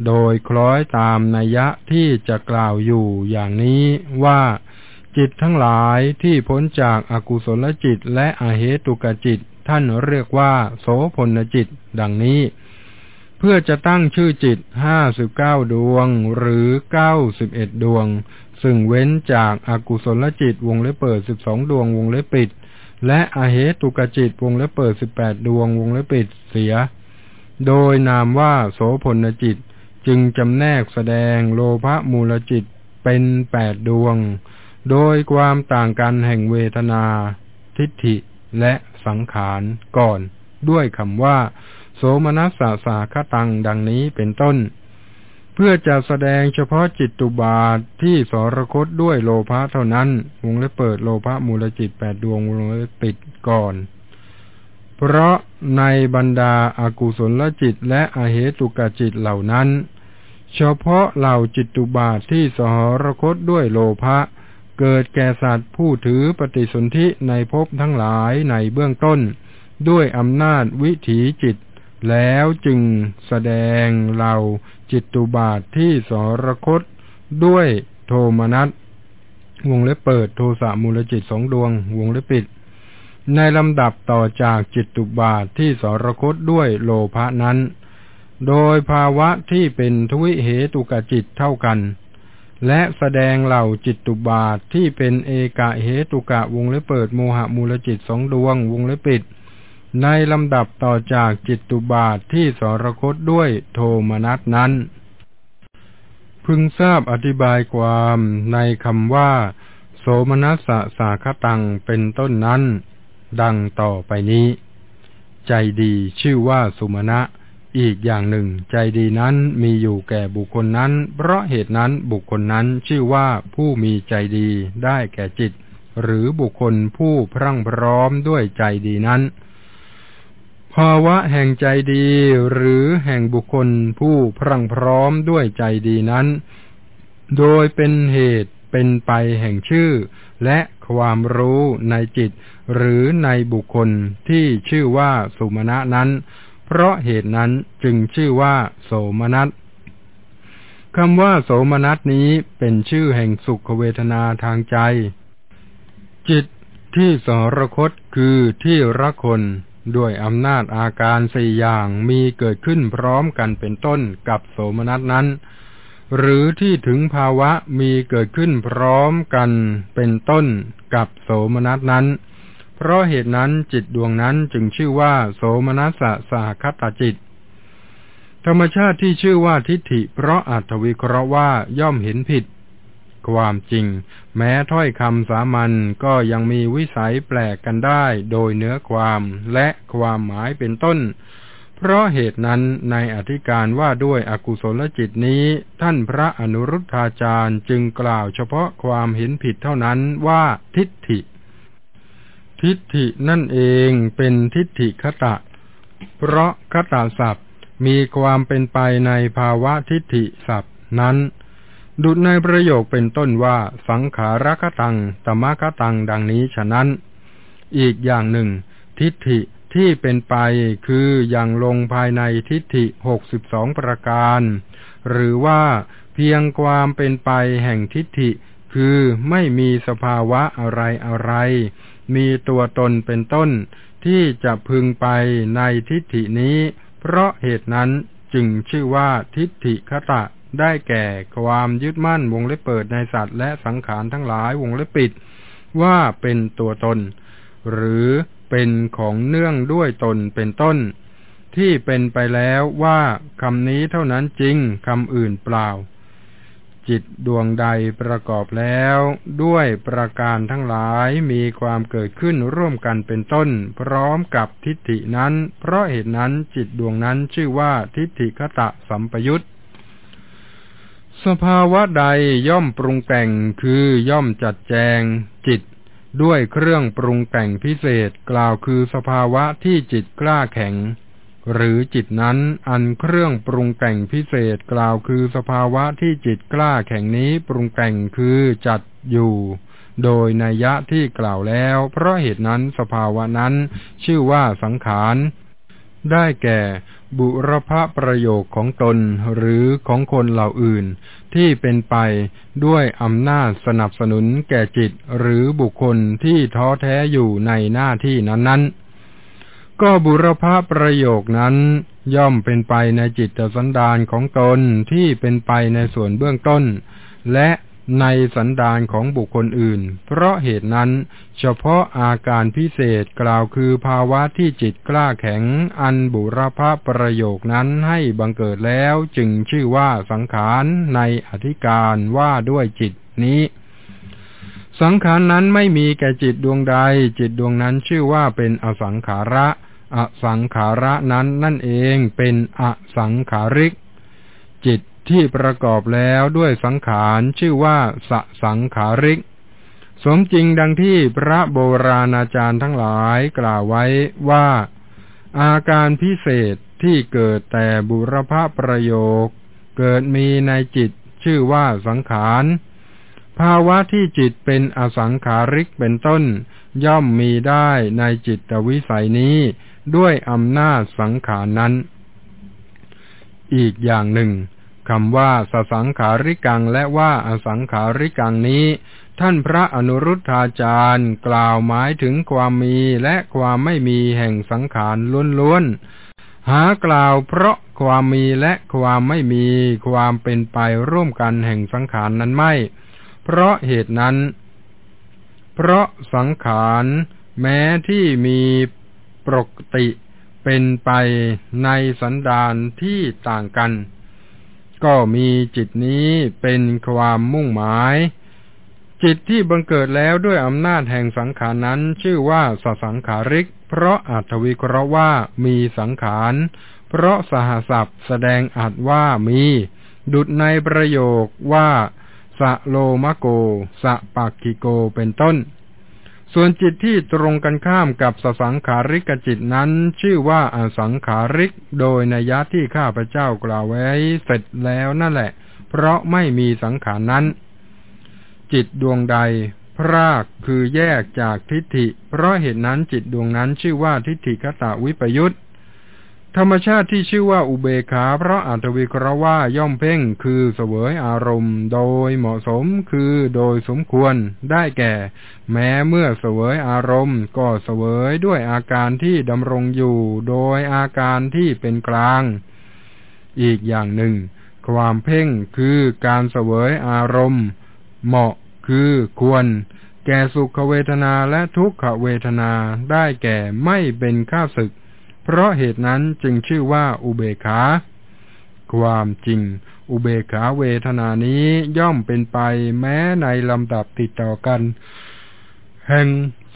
โดยคล้อยตามนัยยะที่จะกล่าวอยู่อย่างนี้ว่าจิตทั้งหลายที่พ้นจากอากุศลจิตและอาเหตุกจิต ท่านเรียกว่า โสพลจิต ดังนี้ เพื่อจะตั้งชื่อจิตห้าสิบเก้าดวงหรือเก้าสิบเอ็ดดวง ซึ่งเว้นจากอากุศลจิตวงเล็บเปิดสิบสองดวงวงเล็บปิด และอาเหตุกจิตวงเล็บเปิดสิบแปดดวงวงเล็บปิดเสีย โดยนามว่าโสพลจิตจึงจำแนกแสดงโลภะมูลจิตเป็นแปดดวง โดยความต่างกันแห่งเวทนา ทิฏฐิและสังขารก่อน ด้วยคำว่า โสมนัสสาสาคตังดังนี้เป็นต้น เพื่อจะแสดงเฉพาะจิตตุบาทที่สรคตด้วยโลภะเท่านั้น วงเล็บเปิดโลภะมูลจิตแปดดวงวงเล็บปิดก่อน เพราะในบรรดาอากุศลจิตและอเหตุกจิตเหล่านั้น เฉพาะเหล่าจิตตุบาทที่สหรคตด้วยโลภะเกิดแก่สัตว์ผู้ถือปฏิสนธิในภพทั้งหลายในเบื้องต้น ด้วยอำนาจวิถีจิต แล้วจึงแสดงเหล่าจิตตุบาทที่สรคต ด้วยโทมนัสวงเล็บเปิดโทสะมูลจิตสองดวง วงเล็บปิด ในลำดับต่อจากจิตตุบาทที่สรคตด้วยโลภะนั้น โดยภาวะที่เป็นทวิเหตุกจิตเท่ากัน และแสดงเหล่าจิตตุบาทที่เป็นเอกะเหตุกะวงเล็บเปิดโมหะมูลจิตสองดวงวงเล็บปิด ในลำดับต่อจากจิตตุบาทที่สรคตด้วยโทมนัสนั้น พึงทราบอธิบายความในคำว่า โสมนัสสะสาคตังเป็นต้นนั้น ดังต่อไปนี้ ใจดีชื่อว่าสุมาณะ อีกอย่างหนึ่ง ใจดีนั้นมีอยู่แก่บุคคลนั้น เพราะเหตุนั้นบุคคลนั้นชื่อว่าผู้มีใจดีได้แก่จิต หรือบุคคลผู้พรั่งพร้อมด้วยใจดีนั้นภาวะแห่งใจดีหรือแห่งบุคคลผู้พรั่งพร้อมด้วยใจดีนั้น โดยเป็นเหตุเป็นไปแห่งชื่อ และความรู้ในจิต หรือในบุคคลที่ชื่อว่าสุมาณะนั้น เพราะเหตุนั้นจึงชื่อว่า โสมนัสคำว่าโสมนัสนี้เป็นชื่อแห่งสุขเวทนาทางใจ จิตที่สรคตคือที่รักคนด้วยอำนาจอาการสี่อย่างมีเกิดขึ้นพร้อมกันเป็นต้นกับโสมนัสนั้น หรือที่ถึงภาวะมีเกิดขึ้นพร้อมกันเป็นต้นกับโสมนัสนั้น เพราะเหตุนั้นจิตดวงนั้นจึงชื่อว่า โสมนัสสะสหคตาจิต ธรรมชาติที่ชื่อว่าทิฏฐิ เพราะอัตวิเคราะห์ว่าย่อมเห็นผิด ความจริง แม้ถ้อยคำสามัญก็ยังมีวิสัยแปลกกันได้โดยเนื้อความและความหมายเป็นต้น เพราะเหตุนั้นในอธิการว่าด้วยอกุศลจิตนี้ ท่านพระอนุรุทธาจารย์จึงกล่าวเฉพาะความเห็นผิดเท่านั้นว่าทิฏฐิ ทิฏฐินั่นเองเป็นทิฏฐิคตะ เพราะคตาศัพท์มีความเป็นไปในภาวะทิฏฐิศัพท์นั้น ดุจในประโยคเป็นต้นว่าสังขารคตังตมะคตังดังนี้ฉะนั้น อีกอย่างหนึ่ง ทิฏฐิที่เป็นไปคืออย่างลงภายในทิฏฐิหกสิบสองประการ หรือว่าเพียงความเป็นไปแห่งทิฏฐิ คือไม่มีสภาวะอะไรอะไร มีตัวตนเป็นต้น ที่จะพึงไปในทิฏฐินี้ เพราะเหตุนั้นจึงชื่อว่าทิฏฐิคตะได้แก่ความยึดมั่นวงเล็บเปิดในสัตว์และสังขารทั้งหลายวงเล็บปิด ว่าเป็นตัวตน หรือ เป็นของเนื่องด้วยตนเป็นต้น ที่เป็นไปแล้วว่าคำนี้เท่านั้นจริงคำอื่นเปล่า จิตดวงใดประกอบแล้วด้วยประการทั้งหลายมีความเกิดขึ้นร่วมกันเป็นต้น พร้อมกับทิฏฐินั้น เพราะเหตุนั้นจิตดวงนั้นชื่อว่าทิฏฐิคตะสัมปยุตสภาวะใดย่อมปรุงแต่งคือย่อมจัดแจง ด้วยเครื่องปรุงแต่งพิเศษกล่าวคือสภาวะที่จิตกล้าแข็ง หรือจิตนั้นอันเครื่องปรุงแต่งพิเศษกล่าวคือสภาวะที่จิตกล้าแข็งนี้ปรุงแต่งคือจัดอยู่ โดยนัยยะที่กล่าวแล้ว เพราะเหตุนั้นสภาวะนั้นชื่อว่าสังขารได้แก่ บุรพประโยคของตนหรือของคนเหล่าอื่น ที่เป็นไปด้วยอำนาจสนับสนุนแก่จิตหรือบุคคลที่ท้อแท้อยู่ในหน้าที่นั้นๆ ก็บุรพประโยคนั้นย่อมเป็นไปในจิตสันดานของตนที่เป็นไปในส่วนเบื้องต้น และ ในสันดานของบุคคลอื่น เพราะเหตุนั้น เฉพาะอาการพิเศษกล่าวคือภาวะที่จิตกล้าแข็งอันบุรพประโยคนั้นให้บังเกิดแล้วจึงชื่อว่าสังขารในอธิการว่าด้วยจิตนี้ สังขารนั้นไม่มีแก่จิตดวงใด จิตดวงนั้นชื่อว่าเป็นอสังขาระ อสังขาระนั้นนั่นเองเป็นอสังขาริก จิต ที่ประกอบแล้วด้วยสังขารชื่อว่าสสังขาริก สมจริงดังที่พระโบราณอาจารย์ทั้งหลายกล่าวไว้ว่า อาการพิเศษที่เกิดแต่บุรพประโยค เกิดมีในจิตชื่อว่าสังขาร ภาวะที่จิตเป็นอสังขาริกเป็นต้น ย่อมมีได้ในจิตวิสัยนี้ด้วยอำนาจสังขารนั้น อีกอย่างหนึ่ง คำว่าสสังขาริกังและว่าอสังขาริกังนี้ ท่านพระอนุรุทธาจารย์กล่าวหมายถึงความมีและความไม่มีแห่งสังขารล้วนๆหากล่าวเพราะความมีและความไม่มีความเป็นไปร่วมกันแห่งสังขารนั้นไม่ เพราะเหตุนั้น เพราะสังขารแม้ที่มีปกติเป็นไปในสันดานที่ต่างกัน ก็มีจิตนี้เป็นความมุ่งหมาย จิตที่บังเกิดแล้วด้วยอำนาจแห่งสังขารนั้น ชื่อว่าสสังขาริก เพราะอัตวิเคราะห์ว่ามีสังขาร เพราะสหศัพท์แสดงอัตว่ามี ดุดในประโยคว่าสะโลมะโก สะปักกิโกเป็นต้น ส่วนจิตที่ตรงกันข้ามกับสสังขาริกจิตนั้น ชื่อว่าอสังขาริก โดยนัยะที่ข้าพเจ้ากล่าวไว้เสร็จแล้วนั่นแหละ เพราะไม่มีสังขารนั้น จิตดวงใด พรากคือแยกจากทิฏฐิ เพราะเหตุนั้นจิตดวงนั้นชื่อว่าทิฏฐิกตะวิปยุต ธรรมชาติที่ชื่อว่าอุเบกขาเพราะอัตวิกรว่าย่อมเพ่งคือเสวยอารมณ์ โดยเหมาะสมคือโดยสมควรได้แก่ แม้เมื่อเสวยอารมณ์ ก็เสวยด้วยอาการที่ดำรงอยู่ โดยอาการที่เป็นกลาง อีกอย่างหนึ่ง ความเพ่งคือการเสวยอารมณ์ เหมาะคือควร แก่สุขเวทนาและทุกขเวทนาได้แก่ไม่เป็นข้าศึก เพราะเหตุนั้นจึงชื่อว่าอุเบกขา ความจริง อุเบกขาเวทนานี้ย่อมเป็นไปแม้ในลำดับติดต่อกัน แห่ง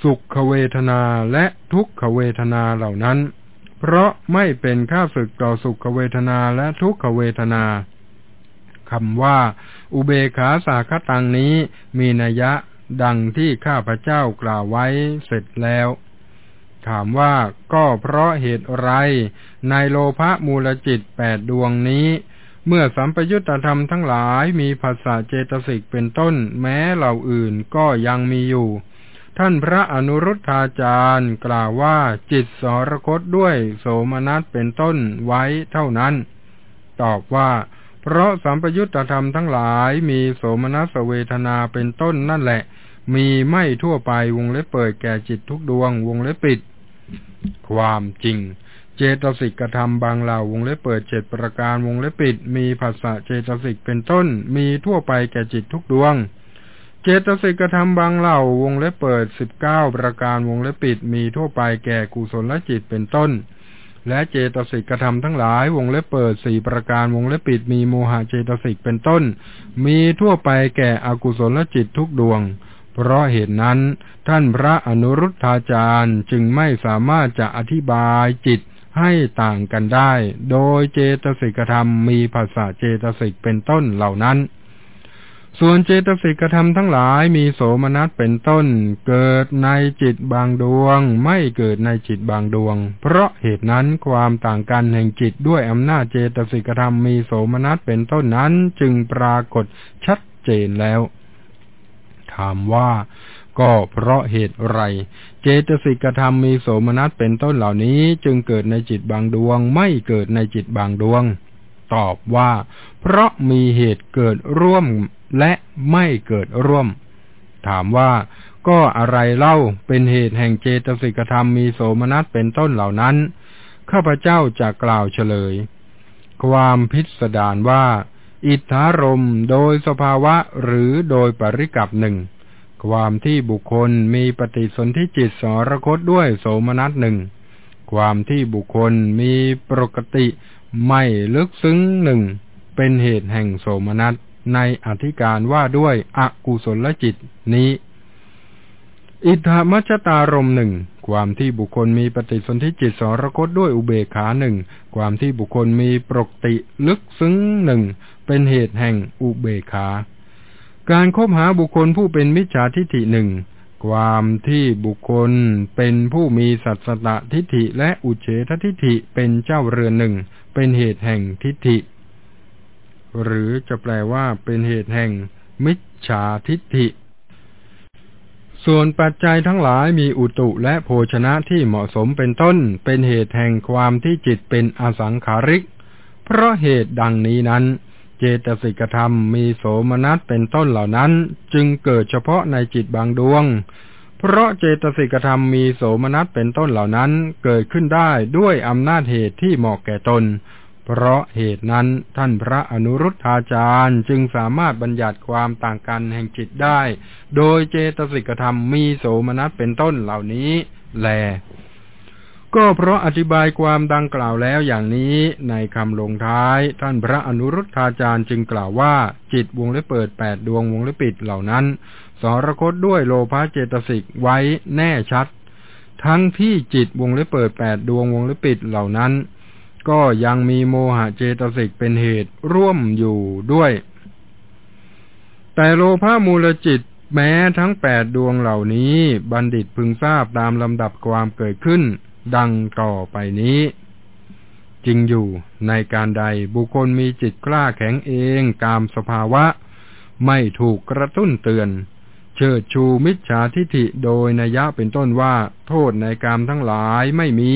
สุขเวทนาและทุกขเวทนาเหล่านั้น เพราะไม่เป็นข้าศึกต่อสุขเวทนาและทุกขเวทนาคำว่า อุเบขาสาคตังนี้มีนัยะดังที่ข้าพเจ้ากล่าวไว้เสร็จแล้ว ถามว่าก็เพราะเหตุไรในโลภะมูลจิตแปดดวงนี้ เมื่อสัมปยุตธรรมทั้งหลายมีภาษาเจตสิกเป็นต้นแม้เหล่าอื่นก็ยังมีอยู่ ท่านพระอนุรุทธาจารย์กล่าวว่าจิตสรคตด้วยโสมนัสเป็นต้นไว้เท่านั้น ตอบว่าเพราะสัมปยุตธรรมทั้งหลายมีโสมนัสเวทนาเป็นต้นนั่นแหละ มีไม่ทั่วไปวงเล็บเปิดแก่จิตทุกดวงวงเล็บปิด ความจริง เจตสิกธรรมบางเหล่าวงเล็บเปิดเจ็ดประการวงเล็บปิด มีภาษาเจตสิกเป็นต้น มีทั่วไปแก่จิตทุกดวง เจตสิกธรรมบางเหล่าวงเล็บเปิดสิบเก้าประการวงเล็บปิด มีทั่วไปแก่กุศลจิตเป็นต้นและเจตสิกกระทำทั้งหลายวงเล็บเปิดสี่ประการวงเล็บปิดมีโมหะเจตสิกเป็นต้น มีทั่วไปแก่อกุศลจิตทุกดวง เพราะเหตุนั้น ท่านพระอนุรุทธาจารย์จึงไม่สามารถจะอธิบายจิตให้ต่างกันได้ โดยเจตสิกธรรมมีภาษาเจตสิกเป็นต้นเหล่านั้น ส่วนเจตสิกธรรมทั้งหลายมีโสมนัสเป็นต้น เกิดในจิตบางดวง ไม่เกิดในจิตบางดวง เพราะเหตุนั้นความต่างกันแห่งจิตด้วยอำนาจเจตสิกธรรมมีโสมนัสเป็นต้นนั้นจึงปรากฏชัดเจนแล้ว ถามว่า ก็เพราะเหตุไร เจตสิกธรรมมีโสมนัสเป็นต้นเหล่านี้จึงเกิดในจิตบางดวง ไม่เกิดในจิตบางดวง ตอบว่า เพราะมีเหตุเกิดร่วมและไม่เกิดร่วม ถามว่าก็อะไรเล่าเป็นเหตุแห่งเจตสิกธรรมมีโสมนัสเป็นต้นเหล่านั้น ข้าพเจ้าจะกล่าวเฉลย ความพิสดารว่า อิทธารมโดยสภาวะหรือโดยปริกับหนึ่งความที่บุคคลมีปฏิสนธิจิตสรคตด้วยโสมนัสหนึ่งความที่บุคคลมีปกติไม่ลึกซึ้งหนึ่งเป็นเหตุแห่งโสมนัสในอธิการว่าด้วยอกุศลจิตนี้ อิทธามัชตารมหนึ่งความที่บุคคลมีปฏิสนธิจิตสรคตด้วยอุเบขาหนึ่งความที่บุคคลมีปกติลึกซึ้งหนึ่ง เป็นเหตุแห่งอุเบกขา การคบหาบุคคลผู้เป็นมิจฉาทิฏฐิหนึ่ง ความที่บุคคลเป็นผู้มีสัตสตทิฏฐิและอุเฉททิฏฐิเป็นเจ้าเรือนหนึ่ง เป็นเหตุแห่งทิฏฐิ หรือจะแปลว่าเป็นเหตุแห่งมิจฉาทิฏฐิ ส่วนปัจจัยทั้งหลายมีอุตุและโภชนะที่เหมาะสมเป็นต้น เป็นเหตุแห่งความที่จิตเป็นอสังขาริก เพราะเหตุดังนี้นั้น เจตสิกธรรมมีโสมนัสเป็นต้นเหล่านั้น จึงเกิดเฉพาะในจิตบางดวง เพราะเจตสิกธรรมมีโสมนัสเป็นต้นเหล่านั้นเกิดขึ้นได้ด้วยอำนาจเหตุที่เหมาะแก่ตน เพราะเหตุนั้นท่านพระอนุรุทธาจารย์จึงสามารถบัญญัติความต่างกันแห่งจิตได้ โดยเจตสิกธรรมมีโสมนัสเป็นต้นเหล่านี้แล ก็เพราะอธิบายความดังกล่าวแล้วอย่างนี้ในคำลงท้าย ท่านพระอนุรุทธาจารย์จึงกล่าวว่า จิตวงเล็บเปิดแปดดวงวงเล็บปิดเหล่านั้น สรคตด้วยโลภะเจตสิกไว้แน่ชัด ทั้งที่จิตวงเล็บเปิดแปดดวงวงเล็บปิดเหล่านั้น ก็ยังมีโมหะเจตสิกเป็นเหตุร่วมอยู่ด้วย แต่โลภะมูลจิตแม้ทั้งแปดดวงเหล่านี้ บัณฑิตพึงทราบตามลำดับความเกิดขึ้น ดังต่อไปนี้ จริงอยู่ในการใดบุคคลมีจิตกล้าแข็งเองตามสภาวะ ไม่ถูกกระตุ้นเตือน เชิดชูมิจฉาทิฐิโดยนัยะเป็นต้นว่า โทษในกามทั้งหลายไม่มี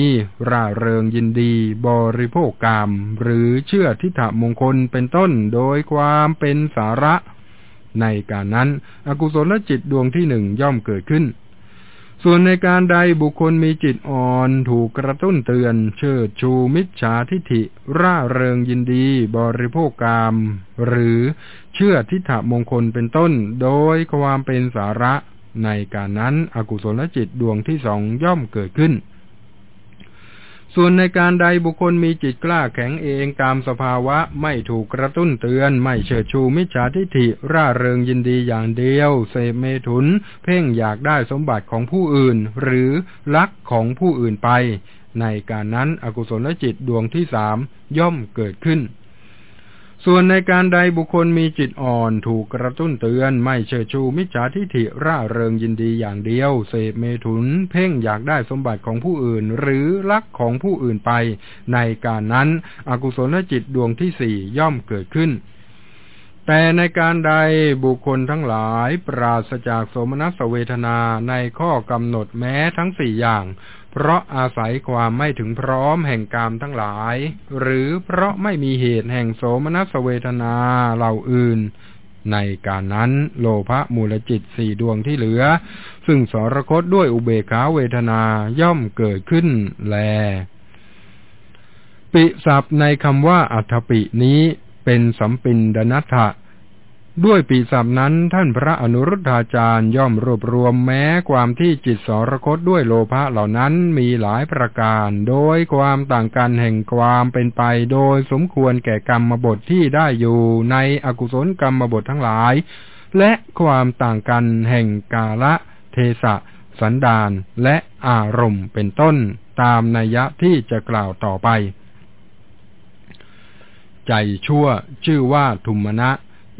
ร่าเริงยินดี บริโภคกาม หรือเชื่อทิฏฐมงคลเป็นต้นโดยความเป็นสาระ ในการนั้น อกุศลจิตดวงที่หนึ่งย่อมเกิดขึ้น ส่วนในการใดบุคคลมีจิตอ่อนถูกกระตุ้นเตือน เชิดชูมิจฉาทิฐิ ร่าเริงยินดี บริโภคกรรมหรือเชื่อทิฏฐมงคลเป็นต้น โดยความเป็นสาระในการนั้นอกุศลจิตดวงที่สองย่อมเกิดขึ้น ส่วนในการใดบุคคลมีจิตกล้าแข็งเองตามสภาวะไม่ถูกกระตุ้นเตือน ไม่เชิดชูมิจฉาทิฏฐิร่าเริงยินดีอย่างเดียว เสพเมถุน เพ่งอยากได้สมบัติของผู้อื่น หรือลักของผู้อื่นไป ในการนั้นอกุศลจิตดวงที่สามย่อมเกิดขึ้น ส่วนในการใดบุคคลมีจิตอ่อนถูกกระตุ้นเตือน ไม่เชิดชูมิจฉาทิฐิร่าเริงยินดีอย่างเดียว เสพเมถุน เพ่งอยากได้สมบัติของผู้อื่น หรือลักของผู้อื่นไป ในการนั้น อกุศลจิตดวงที่สี่ย่อมเกิดขึ้นแต่ในการใดบุคคลทั้งหลายปราศจากโสมนัสเวทนาในข้อกำหนดแม้ทั้งสี่อย่าง เพราะอาศัยความไม่ถึงพร้อมแห่งกามทั้งหลาย หรือเพราะไม่มีเหตุแห่งโสมนัสเวทนาเหล่าอื่น ในการนั้นโลภะมูลจิตสี่ดวงที่เหลือ ซึ่งสรคตด้วยอุเบกขาเวทนาย่อมเกิดขึ้นแล ปิสับในคำว่าอัฐปินี้เป็นสัมปินดนัตถะ ด้วยปีสับนั้นท่านพระอนุรุทธาจารย์ย่อมรวบรวมแม้ความที่จิตสรคตด้วยโลภะเหล่านั้นมีหลายประการ โดยความต่างกันแห่งความเป็นไปโดยสมควรแก่กรรมบทที่ได้อยู่ในอกุศลกรรมบททั้งหลาย และความต่างกันแห่งกาละเทสะสันดานและอารมณ์เป็นต้นตามนัยยะที่จะกล่าวต่อไป ใจชั่วชื่อว่าทุมนะ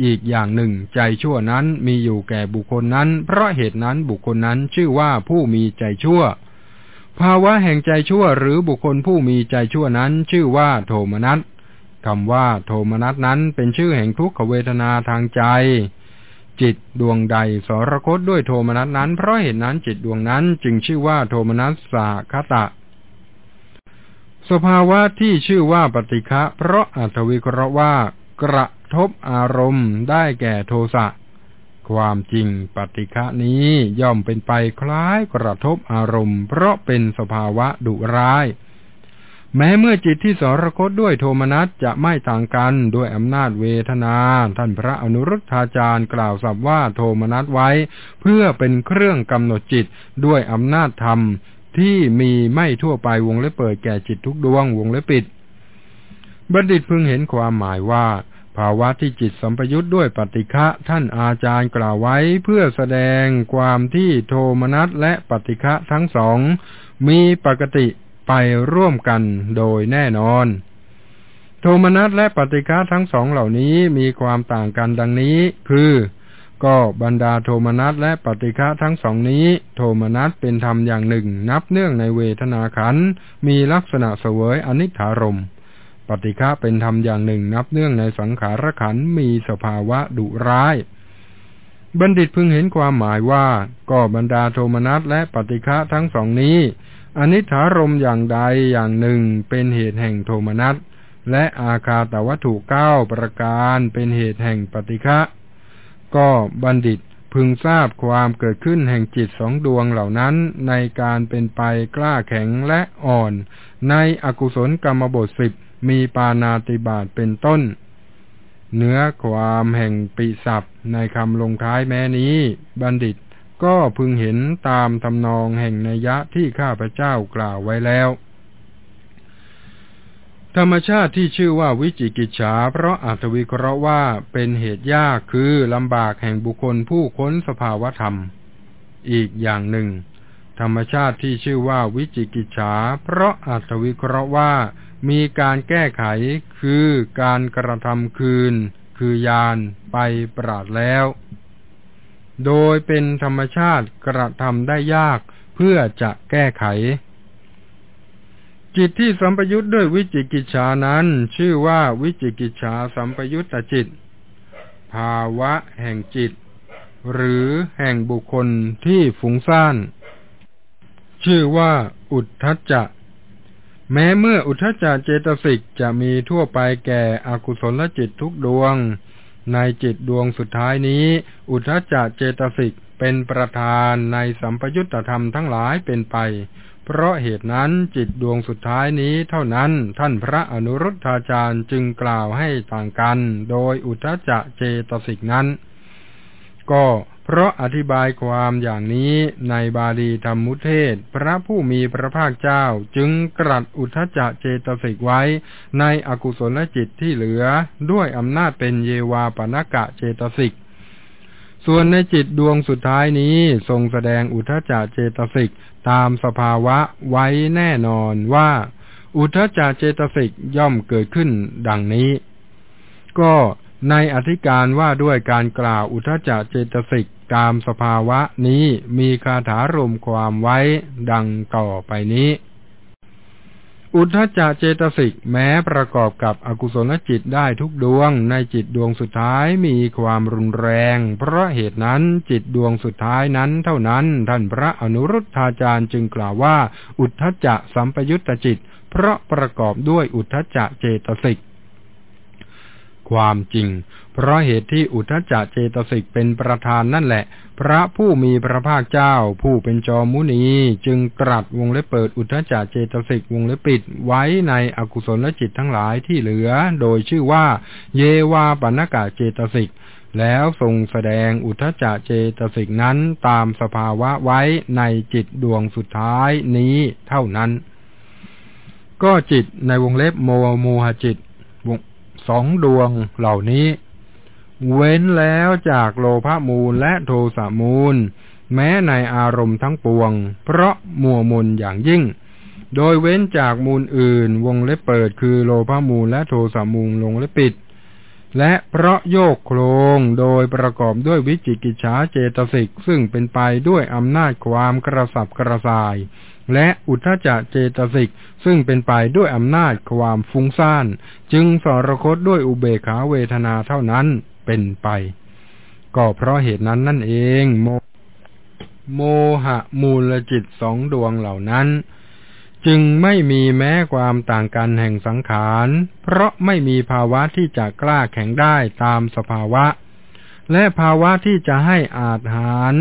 อีกอย่างหนึ่ง ใจชั่วนั้นมีอยู่แก่บุคคลนั้น เพราะเหตุนั้นบุคคลนั้นชื่อว่าผู้มีใจชั่ว ภาวะแห่งใจชั่วหรือบุคคลผู้มีใจชั่วนั้น ชื่อว่าโทมนัสคำว่าโทมนัสนั้นเป็นชื่อแห่งทุกขเวทนาทางใจ จิตดวงใดสรคตด้วยโทมนัสนั้น เพราะเหตุนั้นจิตดวงนั้นจึงชื่อว่าโทมนัสสาคตะสภาวะที่ชื่อว่าปฏิฆะเพราะอัตวิเคราะห์ว่ากระ ทบอารมณ์ได้แก่โทสะ ความจริงปฏิฆะนี้ย่อมเป็นไปคล้ายกระทบอารมณ์ เพราะเป็นสภาวะดุร้าย แม้เมื่อจิตที่สรคตด้วยโทมนัสจะไม่ต่างกันด้วยอำนาจเวทนา ท่านพระอนุรุทธาจารย์กล่าวสับว่าโทมนัสไว้ เพื่อเป็นเครื่องกำหนดจิตด้วยอำนาจธรรมที่มีไม่ทั่วไปวงเล็บเปิดแก่จิตทุกดวงวงเล็บปิด บัณฑิตพึงเห็นความหมายว่า ภาวะที่จิตสัมปยุทธ์ด้วยปฏิฆะท่านอาจารย์กล่าวไว้เพื่อแสดงความที่โทมนัสและปฏิฆะทั้งสอง มีปกติไปร่วมกันโดยแน่นอน โทมนัสและปฏิฆะทั้งสองเหล่านี้มีความต่างกันดังนี้ คือ ก็บรรดาโทมนัสและปฏิฆะทั้งสองนี้ โทมนัสเป็นธรรมอย่างหนึ่ง นับเนื่องในเวทนาขันมีลักษณะเสวยอนิถารมณ์ ปฏิฆะเป็นธรรมอย่างหนึ่งนับเนื่องในสังขารขันมีสภาวะดุร้าย บัณฑิตพึงเห็นความหมายว่าก็บรรดาโทมนัสและปฏิฆะทั้งสองนี้ อนิถารมอย่างใดอย่างหนึ่งเป็นเหตุแห่งโทมนัสและอาคาตวัตถุเก้าประการเป็นเหตุแห่งปฏิฆะก็บัณฑิตพึงทราบความเกิดขึ้นแห่งจิตสองดวงเหล่านั้นในการเป็นไปกล้าแข็งและอ่อน ในอกุศลกรรมบทสิบ มีปานาติบาตเป็นต้น เนื้อความแห่งปิสับในคำลงท้ายแม้นี้ บัณฑิตก็พึงเห็นตามทำนองแห่งนัยยะที่ข้าพเจ้ากล่าวไว้แล้ว ธรรมชาติที่ชื่อว่าวิจิกิจฉา เพราะอัตวิเคราะห์ว่าเป็นเหตุยากคือลำบากแห่งบุคคลผู้ค้นสภาวธรรม อีกอย่างหนึ่ง ธรรมชาติที่ชื่อว่าวิจิกิจฉา เพราะอัตวิเคราะห์ว่า มีการแก้ไขคือการกระทำคืน คือยานไปปราดแล้ว โดยเป็นธรรมชาติกระทำได้ยากเพื่อจะแก้ไข จิตที่สัมปยุทธ์ด้วยวิจิกิจฉานั้น ชื่อว่าวิจิกิจฉาสัมปยุตตจิต ภาวะแห่งจิต หรือแห่งบุคคลที่ฟุ้งซ่าน ชื่อว่าอุทธัจจะ แม้เมื่ออุทจารเจตสิกจะมีทั่วไปแก่อกุศลจิตทุกดวง ในจิตดวงสุดท้ายนี้ อุทจารเจตสิกเป็นประธานในสัมปยุตตธรรมทั้งหลายเป็นไป เพราะเหตุนั้นจิตดวงสุดท้ายนี้เท่านั้นท่านพระอนุรุทธาจารย์จึงกล่าวให้ต่างกัน โดยอุทจจะเจตสิกนั้น ก็ เพราะอธิบายความอย่างนี้ในบาลีธรรมุเทศ พระผู้มีพระภาคเจ้าจึงกรัสอุทจจะเจตสิกไว้ ในอกุศลจิตที่เหลือด้วยอำนาจเป็นเยวาปนกะเจตสิก ส่วนในจิตดวงสุดท้ายนี้ทรงแสดงอุทจจะเจตสิกตามสภาวะไว้แน่นอนว่า อุทจจเจตสิกย่อมเกิดขึ้นดังนี้ ก็ ในอธิการว่าด้วยการกล่าวอุทจจเจตสิกตามสภาวะนี้มีคาถารวมความไว้ดังต่อไปนี้ อุทจเจตสิกแม้ประกอบกับอกุศลจิตได้ทุกดวง ในจิตดวงสุดท้ายมีความรุนแรง เพราะเหตุนั้นจิตดวงสุดท้ายนั้นเท่านั้น ท่านพระอนุรุทธาจารย์จึงกล่าวว่า อุทธจสัมปยุตตจิต เพราะประกอบด้วยอุทธจเจตสิก ความจริง เพราะเหตุที่อุทจจะเจตสิกเป็นประธานนั่นแหละ พระผู้มีพระภาคเจ้า ผู้เป็นจอมุนี จึงตรัสวงเล็บเปิดอุทจจะเจตสิกวงเล็บปิดไว้ในอกุศลจิตทั้งหลายที่เหลือ โดยชื่อว่า เยวาปัญกาเจตสิกแล้วทรงแสดงอุทจเจตสิกนั้นตามสภาวะไว้ในจิตดวงสุดท้ายนี้เท่านั้น ก็จิตในวงเล็บโมโมหจิตวง สองดวงเหล่านี้ เว้นแล้วจากโลภะมูลและโทสะมูล แม้ในอารมณ์ทั้งปวง เพราะมัวมนอย่างยิ่ง โดยเว้นจากมูลอื่น วงเล็บเปิดคือโลภะมูลและโทสะมูลลงเล็บปิด และเพราะโยกโครงโดยประกอบด้วยวิจิกิจฉาเจตสิกซึ่งเป็นไปด้วยอำนาจความกระสับกระส่าย และอุทธจเจตสิก ซึ่งเป็นไปด้วยอำนาจความฟุ้งซ่าน จึงสรคตด้วยอุเบขาเวทนาเท่านั้นเป็นไป ก็เพราะเหตุนั้นนั่นเองโมโมหะมูลจิตสองดวงเหล่านั้น จึงไม่มีแม้ความต่างกันแห่งสังขาร เพราะไม่มีภาวะที่จะกล้าแข็งได้ตามสภาวะ และภาวะที่จะให้อาจหาร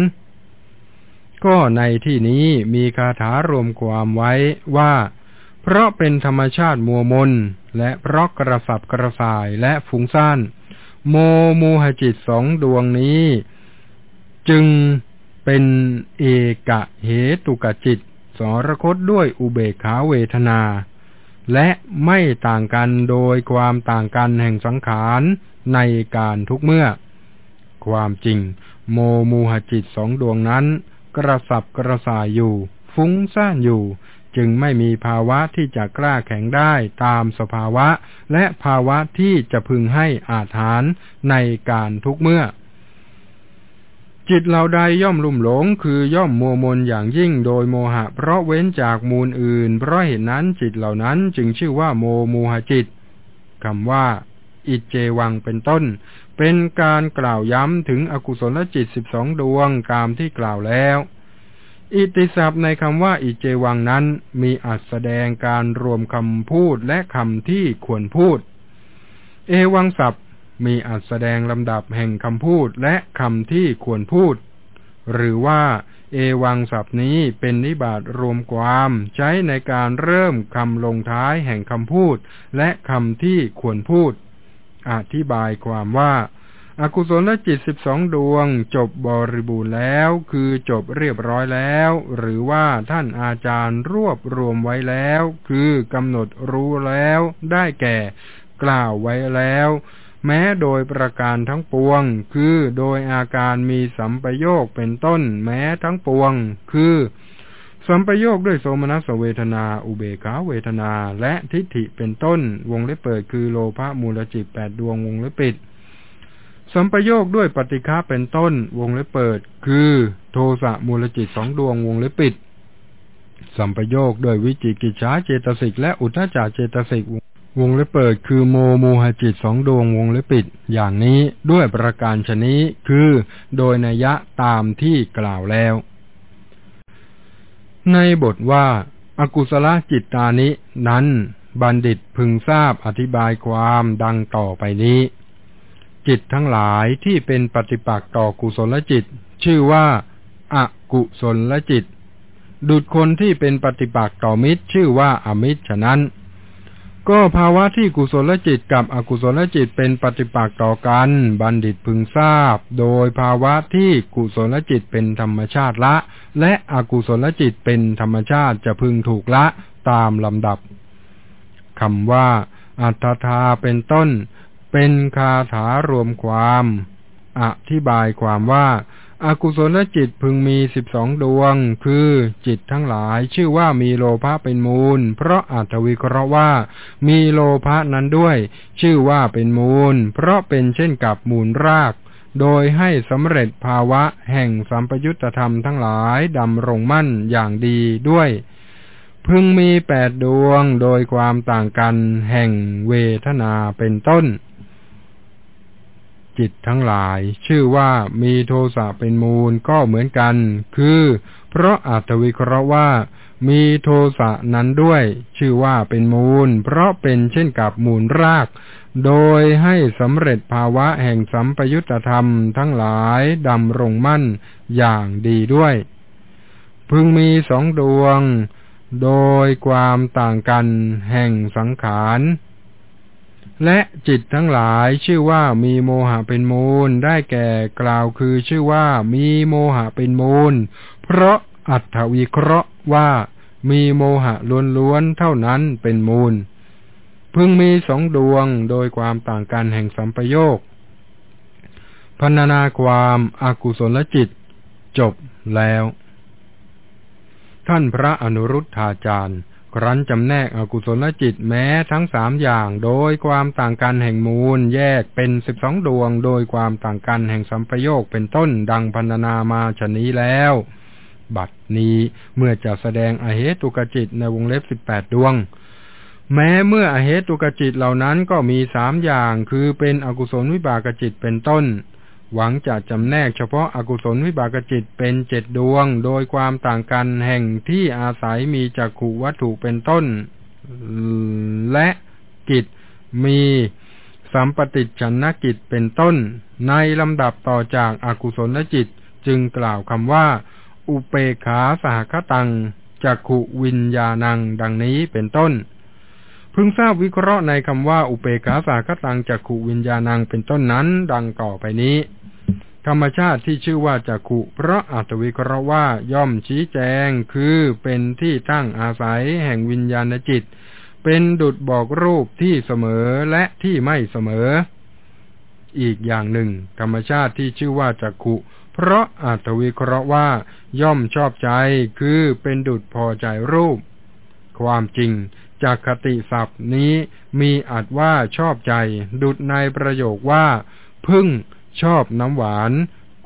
ก็ในที่นี้มีคาถารวมความไว้ว่า เพราะเป็นธรรมชาติมัวมน และเพราะกระสับกระส่ายและฟุ้งซ่าน โมมูหจิตสองดวงนี้ จึงเป็นเอกะเหตุกจิต สรคตด้วยอุเบกขาเวทนา และไม่ต่างกันโดยความต่างกันแห่งสังขารในการทุกเมื่อ ความจริง โมมูหจิตสองดวงนั้น กระสับกระส่ายอยู่ ฟุ้งซ่านอยู่ จึงไม่มีภาวะที่จะกล้าแข็งได้ตามสภาวะ และภาวะที่จะพึงให้อาถานในการทุกเมื่อ จิตเหล่าใดย่อมลุ่มหลงคือย่อมมัวมนอย่างยิ่งโดยโมหะ เพราะเว้นจากมูลอื่น เพราะเหตุนั้นจิตเหล่านั้นจึงชื่อว่าโมมูหจิตคำว่าอิจเจวังเป็นต้น เป็นการกล่าวย้ำถึงอกุศลจิตสิบสองดวงกามที่กล่าวแล้ว อิติศัพท์ในคำว่าอิเจวังนั้นมีอัดแสดงการรวมคำพูดและคำที่ควรพูด เอวังศัพท์มีอัดแสดงลำดับแห่งคำพูดและคำที่ควรพูด หรือว่าเอวังศัพท์นี้เป็นนิบาตรวมความใช้ในการเริ่มคำลงท้ายแห่งคำพูด และคำที่ควรพูด อธิบายความว่าอากุศลจิตสิบสองดวง จบบริบูรณ์แล้ว คือจบเรียบร้อยแล้ว หรือว่าท่านอาจารย์รวบรวมไว้แล้ว คือกำหนดรู้แล้ว ได้แก่ กล่าวไว้แล้ว แม้โดยประการทั้งปวง คือโดยอาการมีสัมปโยคเป็นต้น แม้ทั้งปวง คือ สัมปโยคด้วยโสมนัสเวทนา อุเบกขาเวทนา และทิฏฐิเป็นต้น วงเล็บเปิดคือโลภะมูลจิตแปดดวงวงเล็บปิด สัมปโยคด้วยปฏิฆาเป็นต้น วงเล็บเปิด คือโทสะมูลจิตสองดวงวงเล็บปิด สัมปโยคด้วยวิจิกิจฉาเจตสิกและอุทธจาเจตสิกวงเล็บเปิด คือโมโมหจิตสองดวงวงเล็บปิด อย่างนี้ด้วยประการชนี้คือ โดยนัยะตามที่กล่าวแล้ว ในบทว่าอากุศลจิตตานินั้นบัณฑิตพึงทราบอธิบายความดังต่อไปนี้ จิตทั้งหลายที่เป็นปฏิปักษ์ต่อกุศลจิต ชื่อว่าอากุศลจิต ดุดคนที่เป็นปฏิปักษ์ต่อมิตรชื่อว่าอมิตรฉะนั้น ก็ภาวะที่กุศลจิตกับอกุศลจิตเป็นปฏิปักษ์ต่อกัน บัณฑิตพึงทราบ โดยภาวะที่กุศลจิตเป็นธรรมชาติละ และอกุศลจิตเป็นธรรมชาติจะพึงถูกละตามลำดับคำว่า อัตถาเป็นต้น เป็นคาถารวมความ อธิบายความว่า อกุศลจิตพึงมีสิบสองดวง คือจิตทั้งหลายชื่อว่ามีโลภะเป็นมูล เพราะอัตวิเคราะห์ว่า มีโลภะนั้นด้วย ชื่อว่าเป็นมูล เพราะเป็นเช่นกับมูลราก โดยให้สำเร็จภาวะแห่งสัมปยุตธรรมทั้งหลายดำรงมั่นอย่างดีด้วย พึงมีแปดดวงโดยความต่างกันแห่งเวทนาเป็นต้น จิตทั้งหลาย ชื่อว่ามีโทสะเป็นมูลก็เหมือนกัน คือ เพราะอัตวิเคราะห์ว่า มีโทสะนั้นด้วย ชื่อว่าเป็นมูล เพราะเป็นเช่นกับมูลราก โดยให้สำเร็จภาวะแห่งสัมปยุตธรรมทั้งหลายดำรงมั่นอย่างดีด้วย พึงมีสองดวง โดยความต่างกันแห่งสังขาร และจิตทั้งหลายชื่อว่ามีโมหะเป็นมูล ได้แก่กล่าวคือชื่อว่ามีโมหะเป็นมูล เพราะอัตถวิเคราะห์ว่ามีโมหะล้วนๆเท่านั้นเป็นมูล พึงมีสองดวงโดยความต่างกันแห่งสัมปโยคพันนาความอากุศลจิต จบแล้ว ท่านพระอนุรุทธาจารย์ ครั้นจำแนกอกุศลจิตแม้ทั้งสามอย่างโดยความต่างกันแห่งมูล แยกเป็นสิบสองดวง โดยความต่างกันแห่งสัมปโยคเป็นต้นดังพันนามาชนี้แล้ว บัดนี้เมื่อจะแสดงอเหตุกจิตในวงเล็บสิบแปดดวง แม้เมื่ออเหตุกจิตเหล่านั้นก็มีสามอย่าง คือเป็นอกุศลวิบากจิตเป็นต้น หวังจะจำแนกเฉพาะอากุศลวิบากจิตเป็นเจ็ดดวง โดยความต่างกันแห่งที่อาศัยมีจักขุวัตถุเป็นต้น และกิจมีสัมปติชนกิจเป็นต้น ในลำดับต่อจากอากุศลจิตจึงกล่าวคำว่า อุเปขาสหคตังจักขุวิญญาณัง ดังนี้เป็นต้น พึงทราบวิเคราะห์ในคำว่าอุเปขาสาคตังจักขุวิญญาณังเป็นต้นนั้น ดังต่อไปนี้ ธรรมชาติที่ชื่อว่าจักขุเพราะอัตวิเคราะห์ว่าย่อมชี้แจงคือเป็นที่ตั้งอาศัยแห่งวิญญาณจิต เป็นดุดบอกรูปที่เสมอและที่ไม่เสมอ อีกอย่างหนึ่ง ธรรมชาติที่ชื่อว่าจักขุเพราะอัตวิเคราะห์ว่าย่อมชอบใจคือเป็นดุดพอใจรูป ความจริงจากคติศัพท์นี้มีอัดว่าชอบใจ ดุดในประโยคว่า พึ่ง ชอบน้ำหวาน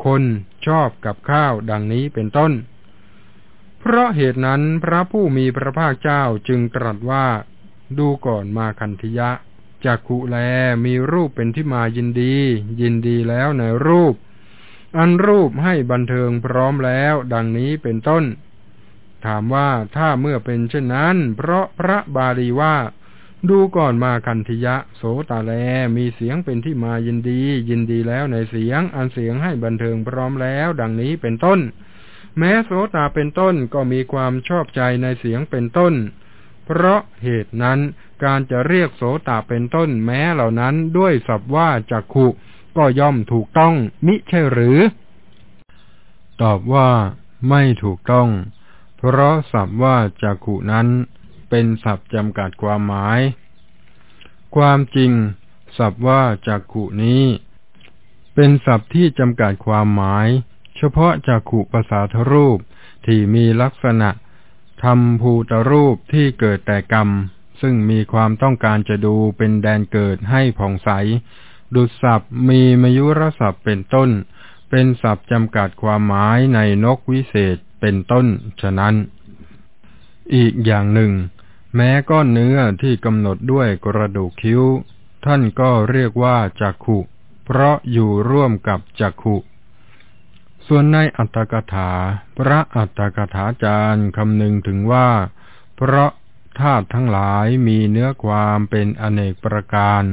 คนชอบกับข้าวดังนี้เป็นต้น เพราะเหตุนั้นพระผู้มีพระภาคเจ้าจึงตรัสว่า ดูก่อนมาคันธยะจากขุแลมีรูปเป็นที่มายินดี ยินดีแล้วในรูป อันรูปให้บันเทิงพร้อมแล้ว ดังนี้เป็นต้น ถามว่าถ้าเมื่อเป็นเช่นนั้น เพราะพระบาลีว่า ดูก่อนมาคันธิยะ โสตาแล มีเสียงเป็นที่มายินดี ยินดีแล้วในเสียง อันเสียงให้บันเทิงพร้อมแล้ว ดังนี้เป็นต้น แม้โสตาเป็นต้นก็มีความชอบใจในเสียงเป็นต้น เพราะเหตุนั้นการจะเรียกโสตาเป็นต้น แม้เหล่านั้นด้วยสับว่าจักขุก็ย่อมถูกต้อง มิใช่หรือ ตอบว่าไม่ถูกต้อง เพราะสับว่าจักขุนั้น เป็นศัพท์จำกัดความหมาย ความจริง ศัพท์ว่าจักขุนี้ เป็นศัพท์ที่จำกัดความหมาย เฉพาะจักขุภาษาทรูปที่มีลักษณะทำภูตรูปที่เกิดแต่กรรม ซึ่งมีความต้องการจะดูเป็นแดนเกิดให้ผ่องใส ดุษศัพท์มีมยุรศัพท์เป็นต้น เป็นศัพท์จำกัดความหมายในนกวิเศษเป็นต้น ฉะนั้น อีกอย่างหนึ่ง แม้ก้อนเนื้อที่กำหนดด้วยกระดูกคิ้ว ท่านก็เรียกว่าจักขุ เพราะอยู่ร่วมกับจักขุ ส่วนในอัตถกถา พระอัตถกถาจารย์คำนึงถึงว่า เพราะธาตุทั้งหลายมีเนื้อความเป็นอเนกประการ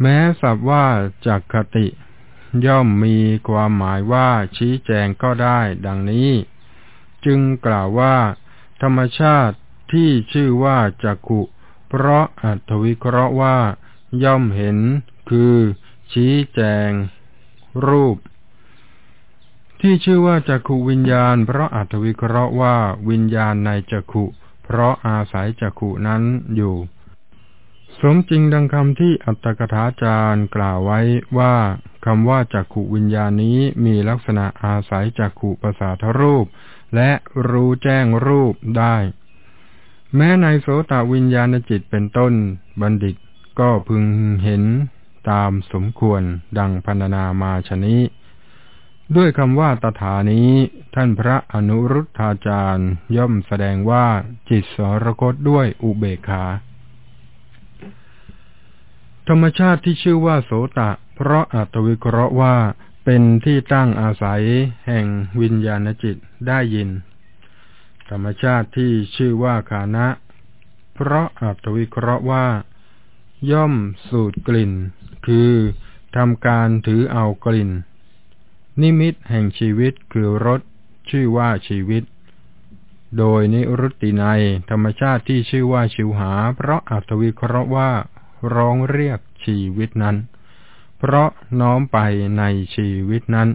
แม้สับว่าจักขติ ย่อมมีความหมายว่าชี้แจงก็ได้ดังนี้ จึงกล่าวว่า ธรรมชาติ ที่ชื่อว่าจักขุ เพราะอัตวิเคราะห์ว่า ย่อมเห็น คือ ชี้แจง รูป ที่ชื่อว่าจักขุวิญญาณ เพราะอัตวิเคราะห์ว่า วิญญาณในจักขุ เพราะอาศัยจักขุนั้นอยู่ สมจริงดังคำที่อัตถกถาจารย์กล่าวไว้ว่าคำว่าจักขุวิญญาณนี้มีลักษณะอาศัยจักขุประสาทรูป และรู้แจ้งรูปได้ แม้ในโสตวิญญาณจิตเป็นต้น บัณฑิตก็พึงเห็นตามสมควรดังพันนามาชนี้ ด้วยคำว่าตถานี้ ท่านพระอนุรุทธาจารย์ย่อมแสดงว่าจิตสรคตด้วยอุเบกขา ธรรมชาติที่ชื่อว่าโสตะ เพราะอัตวิเคราะห์ว่าเป็นที่ตั้งอาศัยแห่งวิญญาณจิตได้ยิน ธรรมชาติที่ชื่อว่าขานะ เพราะอัตวิเคราะห์ว่า ย่อมสูดกลิ่น คือทำการถือเอากลิ่น นิมิตแห่งชีวิตคือรสชื่อว่าชีวิต โดยนิรุตติในธรรมชาติที่ชื่อว่าชิวหา เพราะอัตวิเคราะห์ว่า ร้องเรียกชีวิตนั้น เพราะน้อมไปในชีวิตนั้น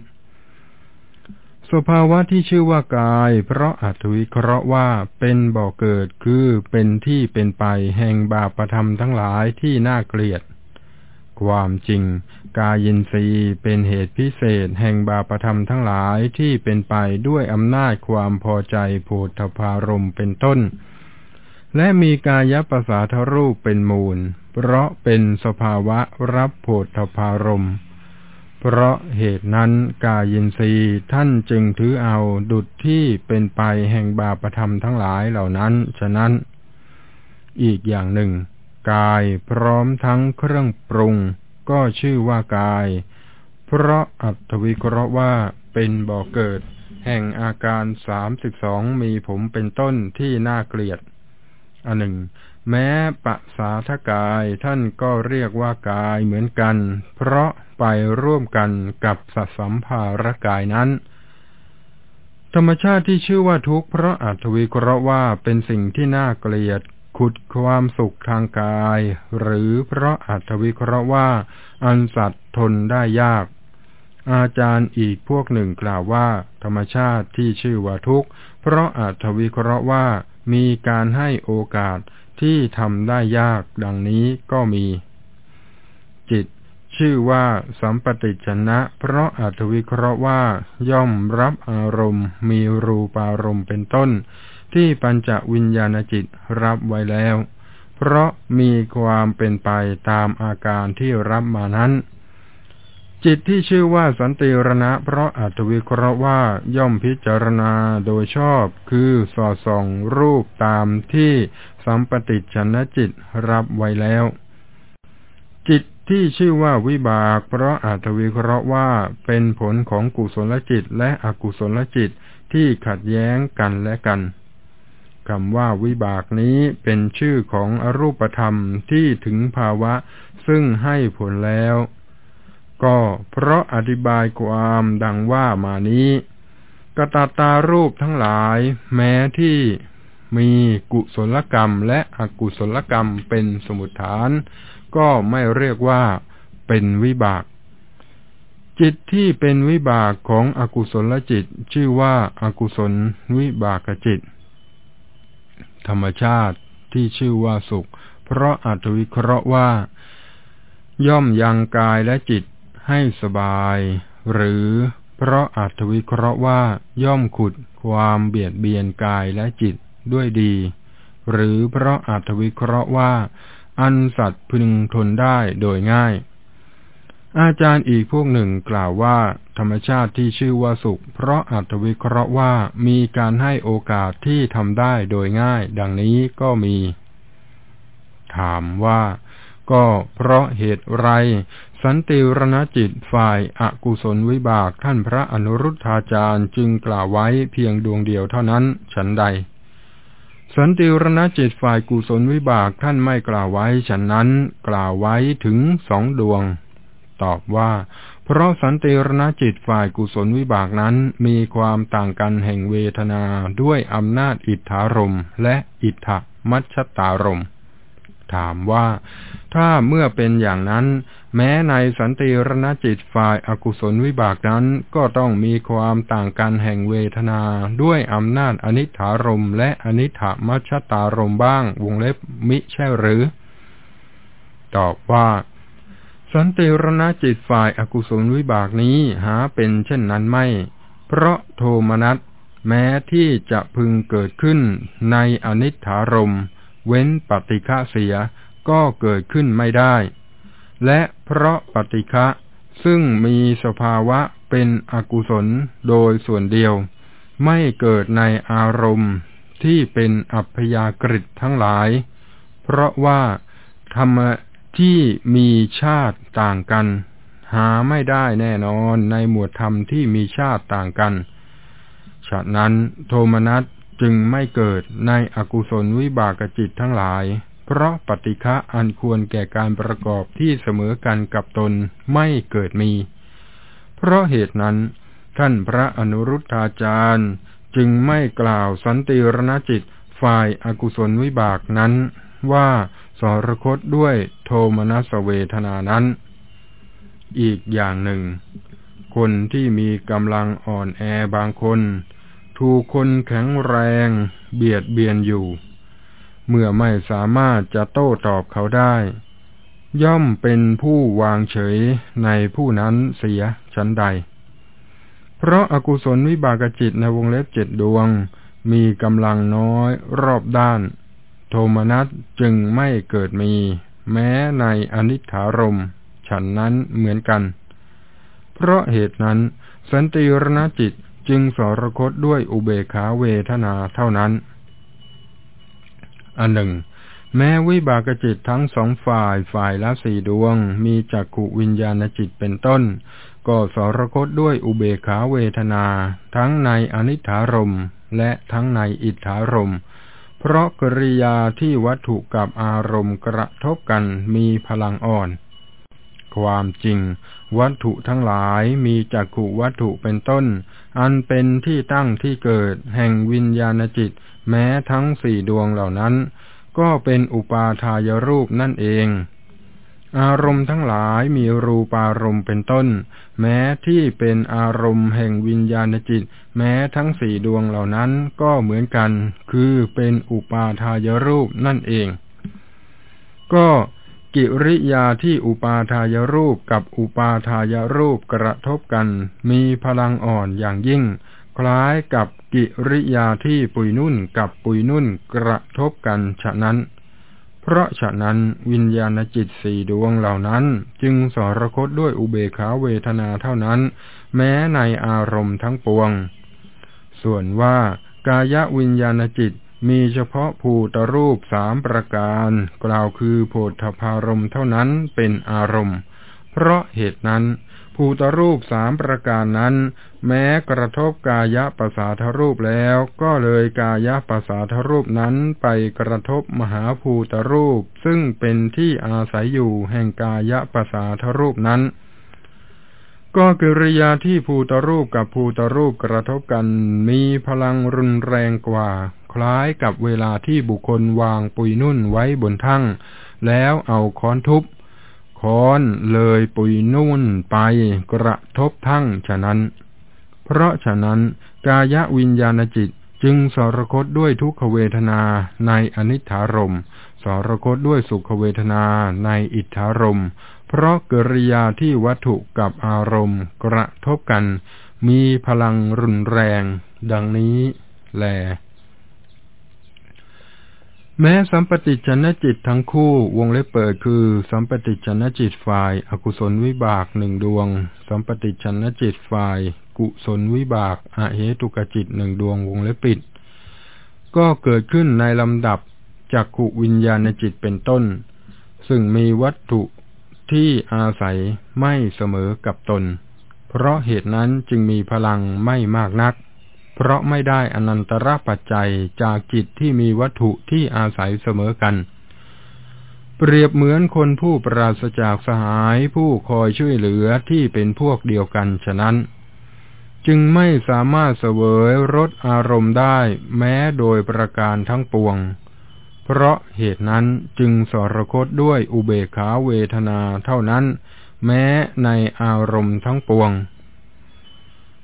สภาวะที่ชื่อว่ากาย เพราะอัตวิเคราะห์ว่าเป็นบ่อเกิดคือเป็นที่เป็นไปแห่งบาปธรรมทั้งหลายที่น่าเกลียด ความจริง กายินทรีย์เป็นเหตุพิเศษแห่งบาปธรรมทั้งหลายที่เป็นไปด้วยอำนาจความพอใจโพธพารมเป็นต้น และมีกายประสาทรูปเป็นมูล เพราะเป็นสภาวะรับโพธพารมณ์ เพราะเหตุนั้นกายินรีท่านจึงถือเอาดุจที่เป็นไปแห่งบาปธรรมทั้งหลายเหล่านั้น ฉะนั้น อีกอย่างหนึ่ง กายพร้อมทั้งเครื่องปรุง ก็ชื่อว่ากาย เพราะอัตวิเคราะห์ว่าเป็นบ่อเกิด แห่งอาการสามสิบสองมีผมเป็นต้นที่น่าเกลียดอันหนึ่ง แม้ปะสาทกายท่านก็เรียกว่ากายเหมือนกัน เพราะไปร่วมกันกับสัสัมภารกายนั้น ธรรมชาติที่ชื่อว่าทุกข์เพราะอัตวิเคราะห์ว่าเป็นสิ่งที่น่าเกลียดขุดความสุขทางกาย หรือเพราะอัตวิเคราะห์ว่า อันสัตว์ทนได้ยาก อาจารย์อีกพวกหนึ่งกล่าวว่า ธรรมชาติที่ชื่อว่าทุกข์เพราะอัตวิเคราะห์ว่ามีการให้โอกาส ที่ทำได้ยากดังนี้ก็มี จิต ชื่อว่าสัมปติชนะ เพราะอัตวิเคราะห์ว่าย่อมรับอารมณ์ มีรูปารมณ์เป็นต้น ที่ปัญจวิญญาณจิตรับไว้แล้ว เพราะมีความเป็นไปตามอาการที่รับมานั้น จิตที่ชื่อว่าสันติรณะ เพราะอัตวิเคราะห์ว่าย่อมพิจารณาโดยชอบ คือสอดส่องรูปตามที่สัมปติชนจิตรับไว้แล้ว จิตที่ชื่อว่าวิบาก เพราะอาจวิเคราะห์ว่าเป็นผลของกุศลจิตและอกุศลจิตที่ขัดแย้งกันและกันคำว่าวิบากนี้เป็นชื่อของอรูปธรรมที่ถึงภาวะซึ่งให้ผลแล้ว ก็เพราะอธิบายความดังว่ามานี้ กตาตารูปทั้งหลาย แม้ที่มีกุศลกรรมและอกุศลกรรมเป็นสมุทฐาน ก็ไม่เรียกว่าเป็นวิบาก จิตที่เป็นวิบากของอกุศลจิต ชื่อว่าอากุศลวิบากจิต ธรรมชาติที่ชื่อว่าสุข เพราะอัตวิเคราะห์ว่า ย่อมยังกายและจิต ให้สบาย หรือเพราะอัตวิเคราะห์ว่าย่อมขุดความเบียดเบียนกายและจิตด้วยดี หรือเพราะอัตวิเคราะห์ว่า อันสัตว์พึงทนได้โดยง่าย อาจารย์อีกพวกหนึ่งกล่าวว่า ธรรมชาติที่ชื่อว่าสุข เพราะอัตวิเคราะห์ว่ามีการให้โอกาสที่ทำได้โดยง่าย ดังนี้ก็มี ถามว่าก็เพราะเหตุไร สันติรณจิตฝ่ายอากุศลวิบากท่านพระอนุรุทธาจารย์จึงกล่าวไว้เพียงดวงเดียวเท่านั้น ฉันใด สันติรณจิตฝ่ายกุศลวิบากท่านไม่กล่าวไว้ฉะนั้นกล่าวไว้ถึงสองดวง ตอบว่า เพราะสันติรณจิตฝ่ายกุศลวิบากนั้นมีความต่างกันแห่งเวทนาด้วยอำนาจอิทธารมและอิทธมัชตารม ถามว่า ถ้าเมื่อเป็นอย่างนั้น แม้ในสันติรณจิตฝ่ายอากุศลวิบากนั้นก็ต้องมีความต่างกันแห่งเวทนาด้วยอำนาจอนิถารมและอนิถมัชตารมบ้างวงเล็บมิใช่หรือ ตอบว่าสันติรณจิตฝ่ายอากุศลวิบากนี้หาเป็นเช่นนั้นไม่ เพราะโทมนัสแม้ที่จะพึงเกิดขึ้นในอนิถารม เว้นปฏิฆะเสียก็เกิดขึ้นไม่ได้ และเพราะปฏิฆะซึ่งมีสภาวะเป็นอกุศลโดยส่วนเดียว ไม่เกิดในอารมณ์ที่เป็นอัพยากฤิทั้งหลาย เพราะว่าธรรมที่มีชาติต่างกัน หาไม่ได้แน่นอนในหมวดธรรมที่มีชาติต่างกัน ฉะนั้นโทมนัส จึงไม่เกิดในอกุศลวิบากจิตทั้งหลาย เพราะปฏิฆะอันควรแก่การประกอบที่เสมอกันกับตนไม่เกิดมี เพราะเหตุนั้น ท่านพระอนุรุทธาจารย์ จึงไม่กล่าวสันติรณจิตฝ่ายอากุศลวิบากนั้น ว่าสรคตด้วยโทมนัสเวทนานั้น อีกอย่างหนึ่ง คนที่มีกำลังอ่อนแอบางคน ถูกคนแข็งแรงเบียดเบียนอยู่ เมื่อไม่สามารถจะโต้ตอบเขาได้ ย่อมเป็นผู้วางเฉยในผู้นั้นเสียชั้นใด เพราะอากุศลวิบากจิตในวงเล็บเจ็ดดวง มีกำลังน้อยรอบด้าน โทมนัสจึงไม่เกิดมี แม้ในอนิถารมฉันนั้นเหมือนกัน เพราะเหตุนั้นสันติรณจิต จึงสรคตด้วยอุเบขาเวทนาเท่านั้น อันหนึ่ง แม้วิบากจิตทั้งสองฝ่ายฝ่ายละสี่ดวง มีจักขุวิญญาณจิตเป็นต้น ก็สรคตด้วยอุเบขาเวทนา ทั้งในอนิถารมและทั้งในอิทธารมเพราะกริยาที่วัตถุกับอารมณ์กระทบกันมีพลังอ่อน ความจริง วัตถุทั้งหลายมีจักขุวัตถุเป็นต้น อันเป็นที่ตั้งที่เกิดแห่งวิญญาณจิต แม้ทั้งสี่ดวงเหล่านั้น ก็เป็นอุปาทายรูปนั่นเอง อารมณ์ทั้งหลายมีรูปารมณ์เป็นต้น แม้ที่เป็นอารมณ์แห่งวิญญาณจิต แม้ทั้งสี่ดวงเหล่านั้นก็เหมือนกัน คือเป็นอุปาทายรูปนั่นเอง ก็ กิริยาที่อุปาทายรูปกับอุปาทายรูปกระทบกัน มีพลังอ่อนอย่างยิ่ง คล้ายกับกิริยาที่ปุยนุ่นกับปุยนุ่นกระทบกันฉะนั้น เพราะฉะนั้นวิญญาณจิตสี่ดวงเหล่านั้น จึงสรคตด้วยอุเบขาเวทนาเท่านั้น แม้ในอารมณ์ทั้งปวง ส่วนว่ากายวิญญาณจิต มีเฉพาะภูตรูปสามประการ กล่าวคือโพธพารมเท่านั้นเป็นอารมณ์ เพราะเหตุนั้น ภูตรูปสามประการนั้น แม้กระทบกายะภาษาทรูปแล้ว ก็เลยกายะภาษาทรูปนั้นไปกระทบมหาภูตรูป ซึ่งเป็นที่อาศัยอยู่แห่งกายะภาษาทรูปนั้นก็กิริยาที่ภูตรูปกับภูตรูปกระทบกันมีพลังรุนแรงกว่า คล้ายกับเวลาที่บุคคลวางปุยนุ่นไว้บนทั่งแล้วเอาค้อนทุบ ค้อนเลยปุยนุ่นไปกระทบทั้งฉะนั้น เพราะฉะนั้นกายวิญญาณจิตจึงสรคตด้วยทุกขเวทนาในอนิถารมสรคตด้วยสุขเวทนาในอิทธารมเพราะกริยาที่วัตถุกับอารมณ์กระทบกัน มีพลังรุนแรง ดังนี้แล แม้สัมปติชนจิตทั้งคู่วงเล็บเปิดคือ สัมปติชนจิตฝ่ายอากุศลวิบากหนึ่งดวง สัมปติชนจิตฝ่าย กุศลวิบากอเหตุกจิตหนึ่งดวงวงเล็บปิด ก็เกิดขึ้นในลำดับจากขุวิญญาณจิตเป็นต้น ซึ่งมีวัตถุที่อาศัยไม่เสมอกับตน เพราะเหตุนั้นจึงมีพลังไม่มากนัก เพราะไม่ได้อนันตรปัจจัยจากจิตที่มีวัตถุที่อาศัยเสมอกัน เปรียบเหมือนคนผู้ปราศจากสหายผู้คอยช่วยเหลือที่เป็นพวกเดียวกันฉะนั้น จึงไม่สามารถเสวยรสอารมณ์ได้แม้โดยประการทั้งปวง เพราะเหตุนั้นจึงสรคตด้วยอุเบกขาเวทนาเท่านั้น แม้ในอารมณ์ทั้งปวง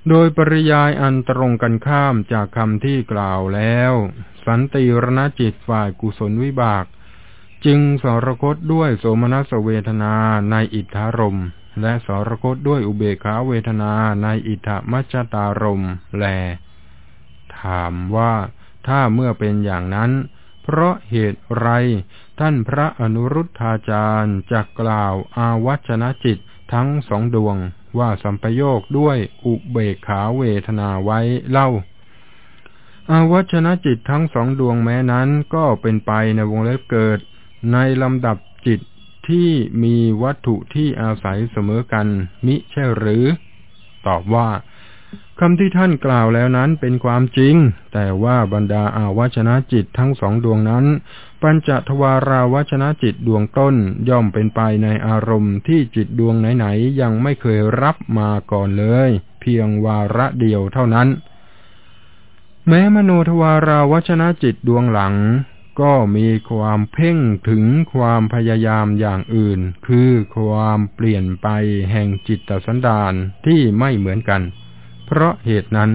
โดยปริยายอันตรงกันข้ามจากคำที่กล่าวแล้ว สันติรณจิตฝ่ายกุศลวิบาก จึงสรคตด้วยโสมนัสเวทนาในอิทธารม และสรคตด้วยอุเบกขาเวทนาในอิทธมัจตารมแล ถามว่าถ้าเมื่อเป็นอย่างนั้น เพราะเหตุไรท่านพระอนุรุทธาจารย์จักกล่าวอาวัชนะจิตทั้งสองดวง ว่าสัมปโยคด้วยอุเบกขาเวทนาไว้เล่าอาวัชนะจิตทั้งสองดวงแม้นั้นก็เป็นไปในวงเล็บเกิด ในลำดับจิตที่มีวัตถุที่อาศัยเสมอกัน มิใช่หรือ ตอบว่าคำที่ท่านกล่าวแล้วนั้นเป็นความจริง แต่ว่าบรรดาอาวัชนะจิตทั้งสองดวงนั้น ปัญจทวาราวชนะจิตดวงต้นย่อมเป็นไปในอารมณ์ที่จิตดวงไหนๆยังไม่เคยรับมาก่อนเลย เพียงวาระเดียวเท่านั้น แม้มโนทวาราวชนะจิตดวงหลัง ก็มีความเพ่งถึงความพยายามอย่างอื่น คือความเปลี่ยนไปแห่งจิตสันดานที่ไม่เหมือนกัน เพราะเหตุนั้น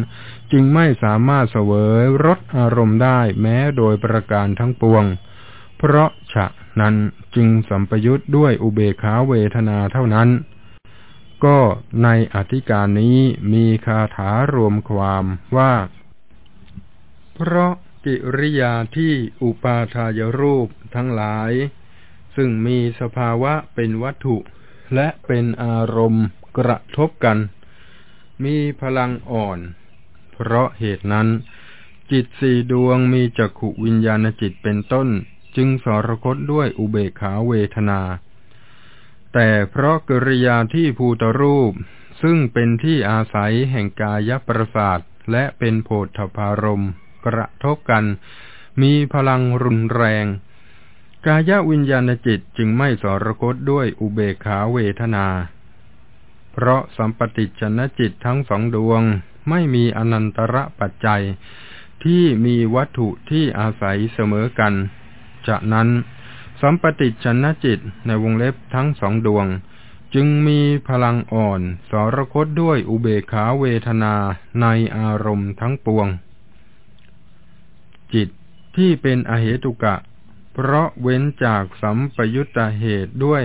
จึงไม่สามารถเสวยรสอารมณ์ได้แม้โดยประการทั้งปวง เพราะฉะนั้นจึงสัมปยุตด้วยอุเบขาเวทนาเท่านั้น ก็ในอธิการนี้มีคาถารวมความว่า เพราะกิริยาที่อุปาทายรูปทั้งหลาย ซึ่งมีสภาวะเป็นวัตถุและเป็นอารมณ์กระทบกัน มีพลังอ่อน เพราะเหตุนั้น จิตสี่ดวงมีจักขุวิญญาณจิตเป็นต้น จึงสรคตด้วยอุเบกขาเวทนา แต่เพราะกิริยาที่ภูตรูป ซึ่งเป็นที่อาศัยแห่งกายประสาทและเป็นโพธพารมกระทบกัน มีพลังรุนแรง กายวิญญาณจิตจึงไม่สรคตด้วยอุเบกขาเวทนา เพราะสัมปติชนจิตทั้งสองดวงไม่มีอนันตระปัจจัยที่มีวัตถุที่อาศัยเสมอกัน จากนั้น สัมปติชนจิตในวงเล็บทั้งสองดวง จึงมีพลังอ่อน สรคตด้วยอุเบขาเวทนาในอารมณ์ทั้งปวง จิตที่เป็นอเหตุกะ เพราะเว้นจากสัมปยุตตเหตุด้วย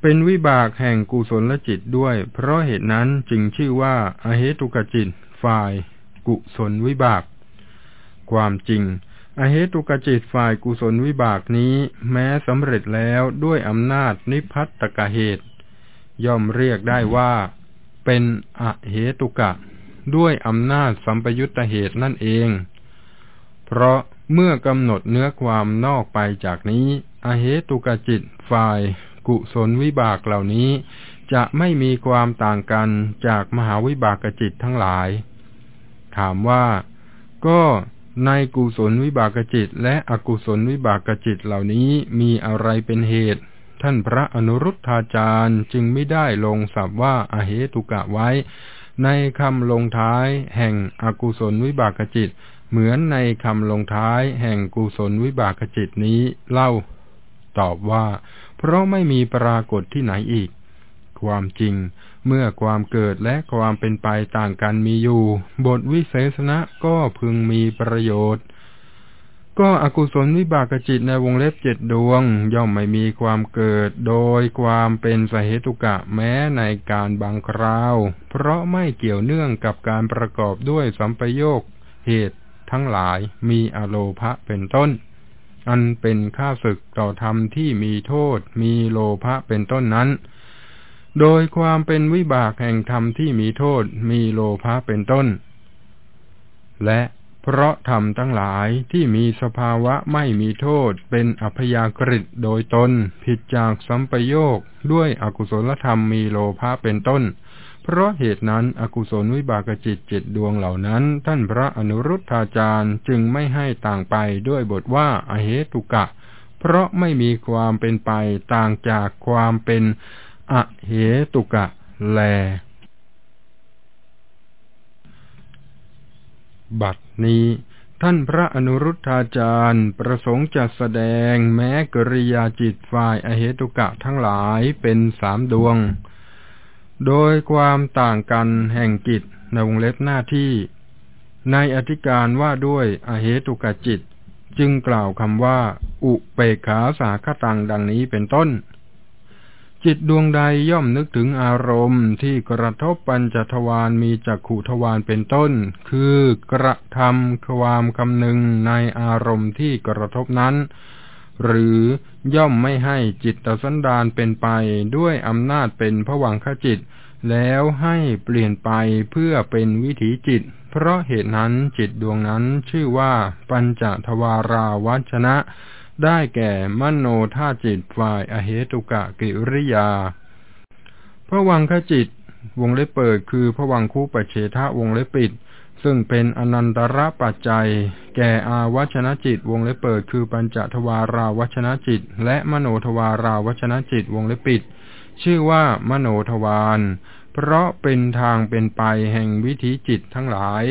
เป็นวิบากแห่งกุศลจิตด้วย เพราะเหตุนั้นจึงชื่อว่าอเหตุกจิตฝ่ายกุศลวิบาก ความจริง อเหตุกจิตฝ่ายกุศลวิบากนี้แม้สำเร็จแล้วด้วยอำนาจนิพัตตกเหตุ ย่อมเรียกได้ว่า เป็นอเหตุกะ ด้วยอำนาจสัมปยุตตเหตุนั่นเอง เพราะเมื่อกำหนดเนื้อความนอกไปจากนี้อเหตุกจิตฝ่ายกุศลวิบากเหล่านี้ จะไม่มีความต่างกันจากมหาวิบากจิตทั้งหลาย ถามว่าก็ ในกุศลวิบากจิต และอกุศลวิบากจิตเหล่านี้มีอะไรเป็นเหตุ ท่านพระอนุรุทธาจารย์จึงไม่ได้ลงสับว่าอาเหตุกะไว้ ในคำลงท้ายแห่งอกุศลวิบากจิต เหมือนในคำลงท้ายแห่งกุศลวิบากจิตนี้เล่า ตอบว่า เพราะไม่มีปรากฏที่ไหนอีก ความจริง เมื่อความเกิดและความเป็นไปต่างกันมีอยู่ บทวิเศษณะก็พึงมีประโยชน์ ก็อกุศลวิบากจิตในวงเล็บเจ็ดดวง ย่อมไม่มีความเกิดโดยความเป็นสเหตุกะแม้ในการบางคราว เพราะไม่เกี่ยวเนื่องกับการประกอบด้วยสัมปโยคเหตุทั้งหลายมีอโลภะเป็นต้น อันเป็นข้าศึกต่อธรรมที่มีโทษมีโลภะเป็นต้นนั้น โดยความเป็นวิบากแห่งธรรมที่มีโทษมีโลภะเป็นต้น และเพราะธรรมทั้งหลายที่มีสภาวะไม่มีโทษเป็นอัพยากฤิโดยตนผิดจากสัมปโยคด้วยอกุศลธรรมมีโลภะเป็นต้น เพราะเหตุนั้นอกุศลวิบากจิตเจ็ดดวงเหล่านั้น ท่านพระอนุรุทธาจารย์จึงไม่ให้ต่างไปด้วยบทว่าอเหตุกะ เพราะไม่มีความเป็นไปต่างจากความเป็น อเหตุกะ แล บัดนี้ท่านพระอนุรุทธาจารย์ประสงค์จะแสดงแม้กริยาจิตฝ่ายอเหตุกะทั้งหลายเป็นสามดวง โดยความต่างกันแห่งจิตในวงเล็บหน้าที่ ในอธิการว่าด้วยอเหตุกะจิต จึงกล่าวคำว่า อุเปขาสาคตังดังนี้เป็นต้น จิตดวงใดย่อมนึกถึงอารมณ์ที่กระทบปัญจทวารมีจักขุทวารเป็นต้น คือกระทำความคำนึงในอารมณ์ที่กระทบนั้น หรือย่อมไม่ให้จิตตสันดานเป็นไปด้วยอำนาจเป็นผวังขจิต แล้วให้เปลี่ยนไปเพื่อเป็นวิถีจิต เพราะเหตุนั้นจิตดวงนั้นชื่อว่าปัญจทวาราวัชนะ ได้แก่มโนธาจิตฝ่ายอเหตุกะกิริยาพระวังคจิต วงเล็บเปิดคือพระวังคูปเฉทะวงเล็บปิด ซึ่งเป็นอนันตระปัจจัย แก่อาวัชนะจิต วงเล็บเปิดคือปัญจทวาราวัชนะจิต และมโนทวาราวัชนะจิต วงเล็บปิด ชื่อว่ามโนทวารเพราะเป็นทางเป็นไปแห่งวิถีจิตทั้งหลาย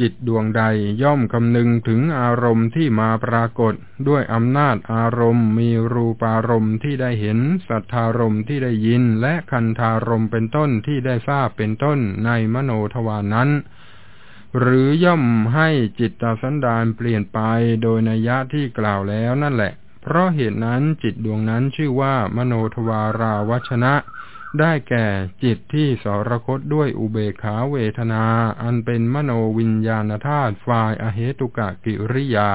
จิตดวงใดย่อมคำนึงถึงอารมณ์ที่มาปรากฏด้วยอำนาจอารมณ์ มีรูปารมณ์ที่ได้เห็น สัทธารมณ์ที่ได้ยิน และคันธารมณ์เป็นต้นที่ได้ทราบเป็นต้นในมโนทวานนั้น หรือย่อมให้จิตตสันดานเปลี่ยนไปโดยนัยยะที่กล่าวแล้วนั่นแหละ เพราะเหตุนั้นจิตดวงนั้นชื่อว่ามโนทวาราวัชนะ ได้แก่จิตที่สรคตด้วยอุเบขาเวทนา อันเป็นมโนวิญญาณธาตุฝ่ายอเหตุกะกิริยา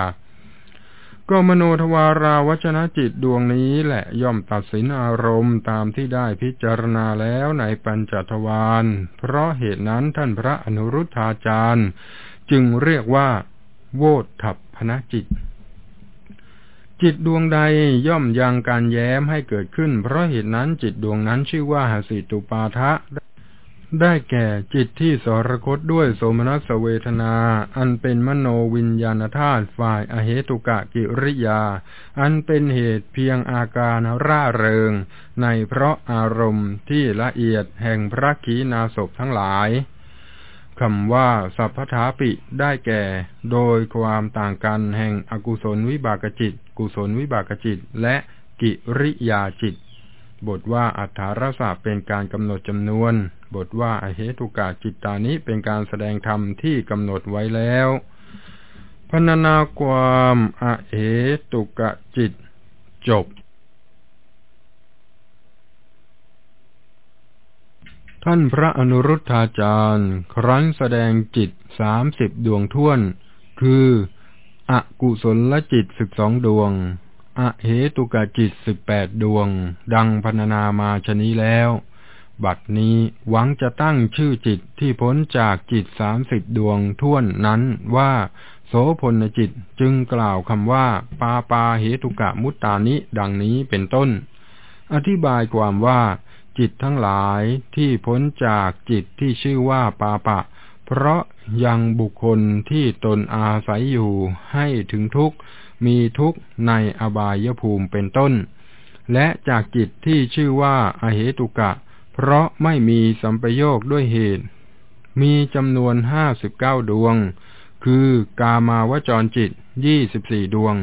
ก็มโนทวาราวชนะจิตดวงนี้แหละย่อมตัดสินอารมณ์ตามที่ได้พิจารณาแล้วในปัญจทวารเพราะเหตุนั้นท่านพระอนุรุทธาจารย์ จึงเรียกว่า โวทัพพนจิต จิตดวงใดย่อมยังการแย้มให้เกิดขึ้น เพราะเหตุนั้นจิตดวงนั้นชื่อว่าหาสิตุปาทะ ได้แก่จิตที่สรคตด้วยโสมนัสเวทนา อันเป็นมโนวิญญาณธาตุฝ่ายอเหตุกะกิริยา อันเป็นเหตุเพียงอาการร่าเริง ในเพราะอารมณ์ที่ละเอียดแห่งพระขีณาสพทั้งหลาย คำว่า สัพพทาปิได้แก่ โดยความต่างกันแห่งอกุศลวิบากจิต กุศลวิบากจิต และกิริยาจิต บทว่าอัฏฐารสะเป็นการกำหนดจำนวน บทว่าอเหตุกาจิตตานิเป็นการแสดงธรรมที่กำหนดไว้แล้วพรรณนาความอเหตุกะจิต จบ ท่านพระอนุรุทธาจารย์ ครั้นแสดงจิตสามสิบดวงท่วน คืออกุศลละจิตสิบสองดวง อเหตุกะจิตสิบแปดดวง ดังพรรณนามาชนี้แล้ว บัดนี้หวังจะตั้งชื่อจิตที่พ้นจากจิตสามสิบดวงท่วนนั้นว่า โสพลจิตจึงกล่าวคำว่า ปาปาเหตุกะมุตตานิดังนี้เป็นต้น อธิบายความว่า จิตทั้งหลายที่พ้นจากจิตที่ชื่อว่าปาปะ เพราะยังบุคคลที่ตนอาศัยอยู่ให้ถึงทุกข์มีทุกข์ในอบายภูมิเป็นต้น และจากจิตที่ชื่อว่าอาเหตุกะ เพราะไม่มีสัมปโยคด้วยเหตุ มีจำนวนห้าสิบเก้าดวง คือกามาวจรจิตยี่สิบสี่ดวง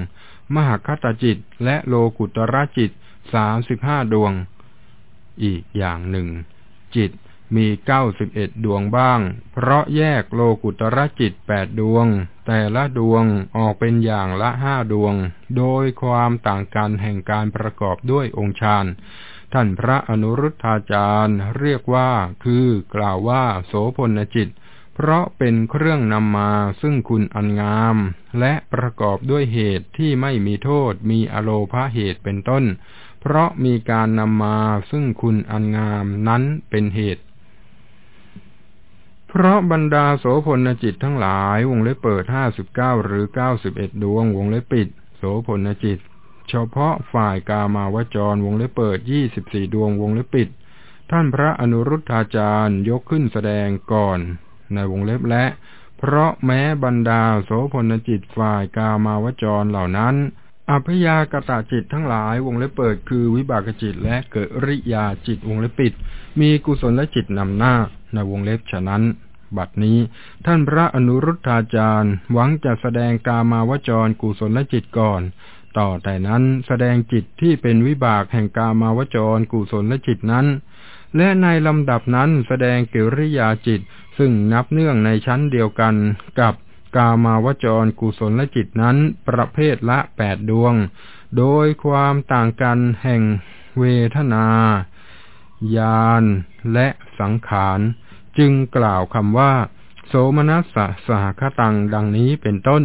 มหคตจิตและโลกุตระจิตสามสิบห้าดวง อีกอย่างหนึ่ง จิตมีเก้าสิบเอ็ดดวงบ้าง เพราะแยกโลกุตระจิตแปดดวง แต่ละดวงออกเป็นอย่างละห้าดวง โดยความต่างกันแห่งการประกอบด้วยองค์ฌานท่านพระอนุรุทธาจารย์เรียกว่าคือกล่าวว่าโสพลจิต เพราะเป็นเครื่องนำมาซึ่งคุณอันงาม และประกอบด้วยเหตุที่ไม่มีโทษมีอโลภาเหตุเป็นต้น เพราะมีการนำมาซึ่งคุณอันงามนั้นเป็นเหตุ เพราะบรรดาโสพลจิตทั้งหลายวงเล็บเปิดห้าสิบเก้าหรือเก้าสิบเอ็ดดวงวงเล็บปิด โสพลจิต เฉพาะฝ่ายกามาวจรวงเล็บเปิดยี่สิบสี่ดวงวงเล็บปิด ท่านพระอนุรุทธาจารย์ยกขึ้นแสดงก่อน ในวงเล็บและ เพราะแม้บรรดาโสพลจิตฝ่ายกามาวจรเหล่านั้น อภิยากตาจิตทั้งหลายวงเล็บเปิดคือวิบากจิตและเกิริยาจิตวงเล็บปิด มีกุศลและจิตนำหน้าในวงเล็บฉะนั้น บัดนี้ ท่านพระอนุรุทธาจารย์หวังจะแสดงกามาวจรกุศลและจิตก่อน ต่อแต่นั้นแสดงจิตที่เป็นวิบากแห่งกามาวจรกุศลและจิตนั้น และในลำดับนั้นแสดงกิริยาจิตซึ่งนับเนื่องในชั้นเดียวกันกับ กามาวจรกุศลจิตนั้นประเภทละแปดดวง โดยความต่างกันแห่งเวทนา ญาณและสังขารจึงกล่าวคำว่า โสมนัสสะสหคตังดังนี้เป็นต้น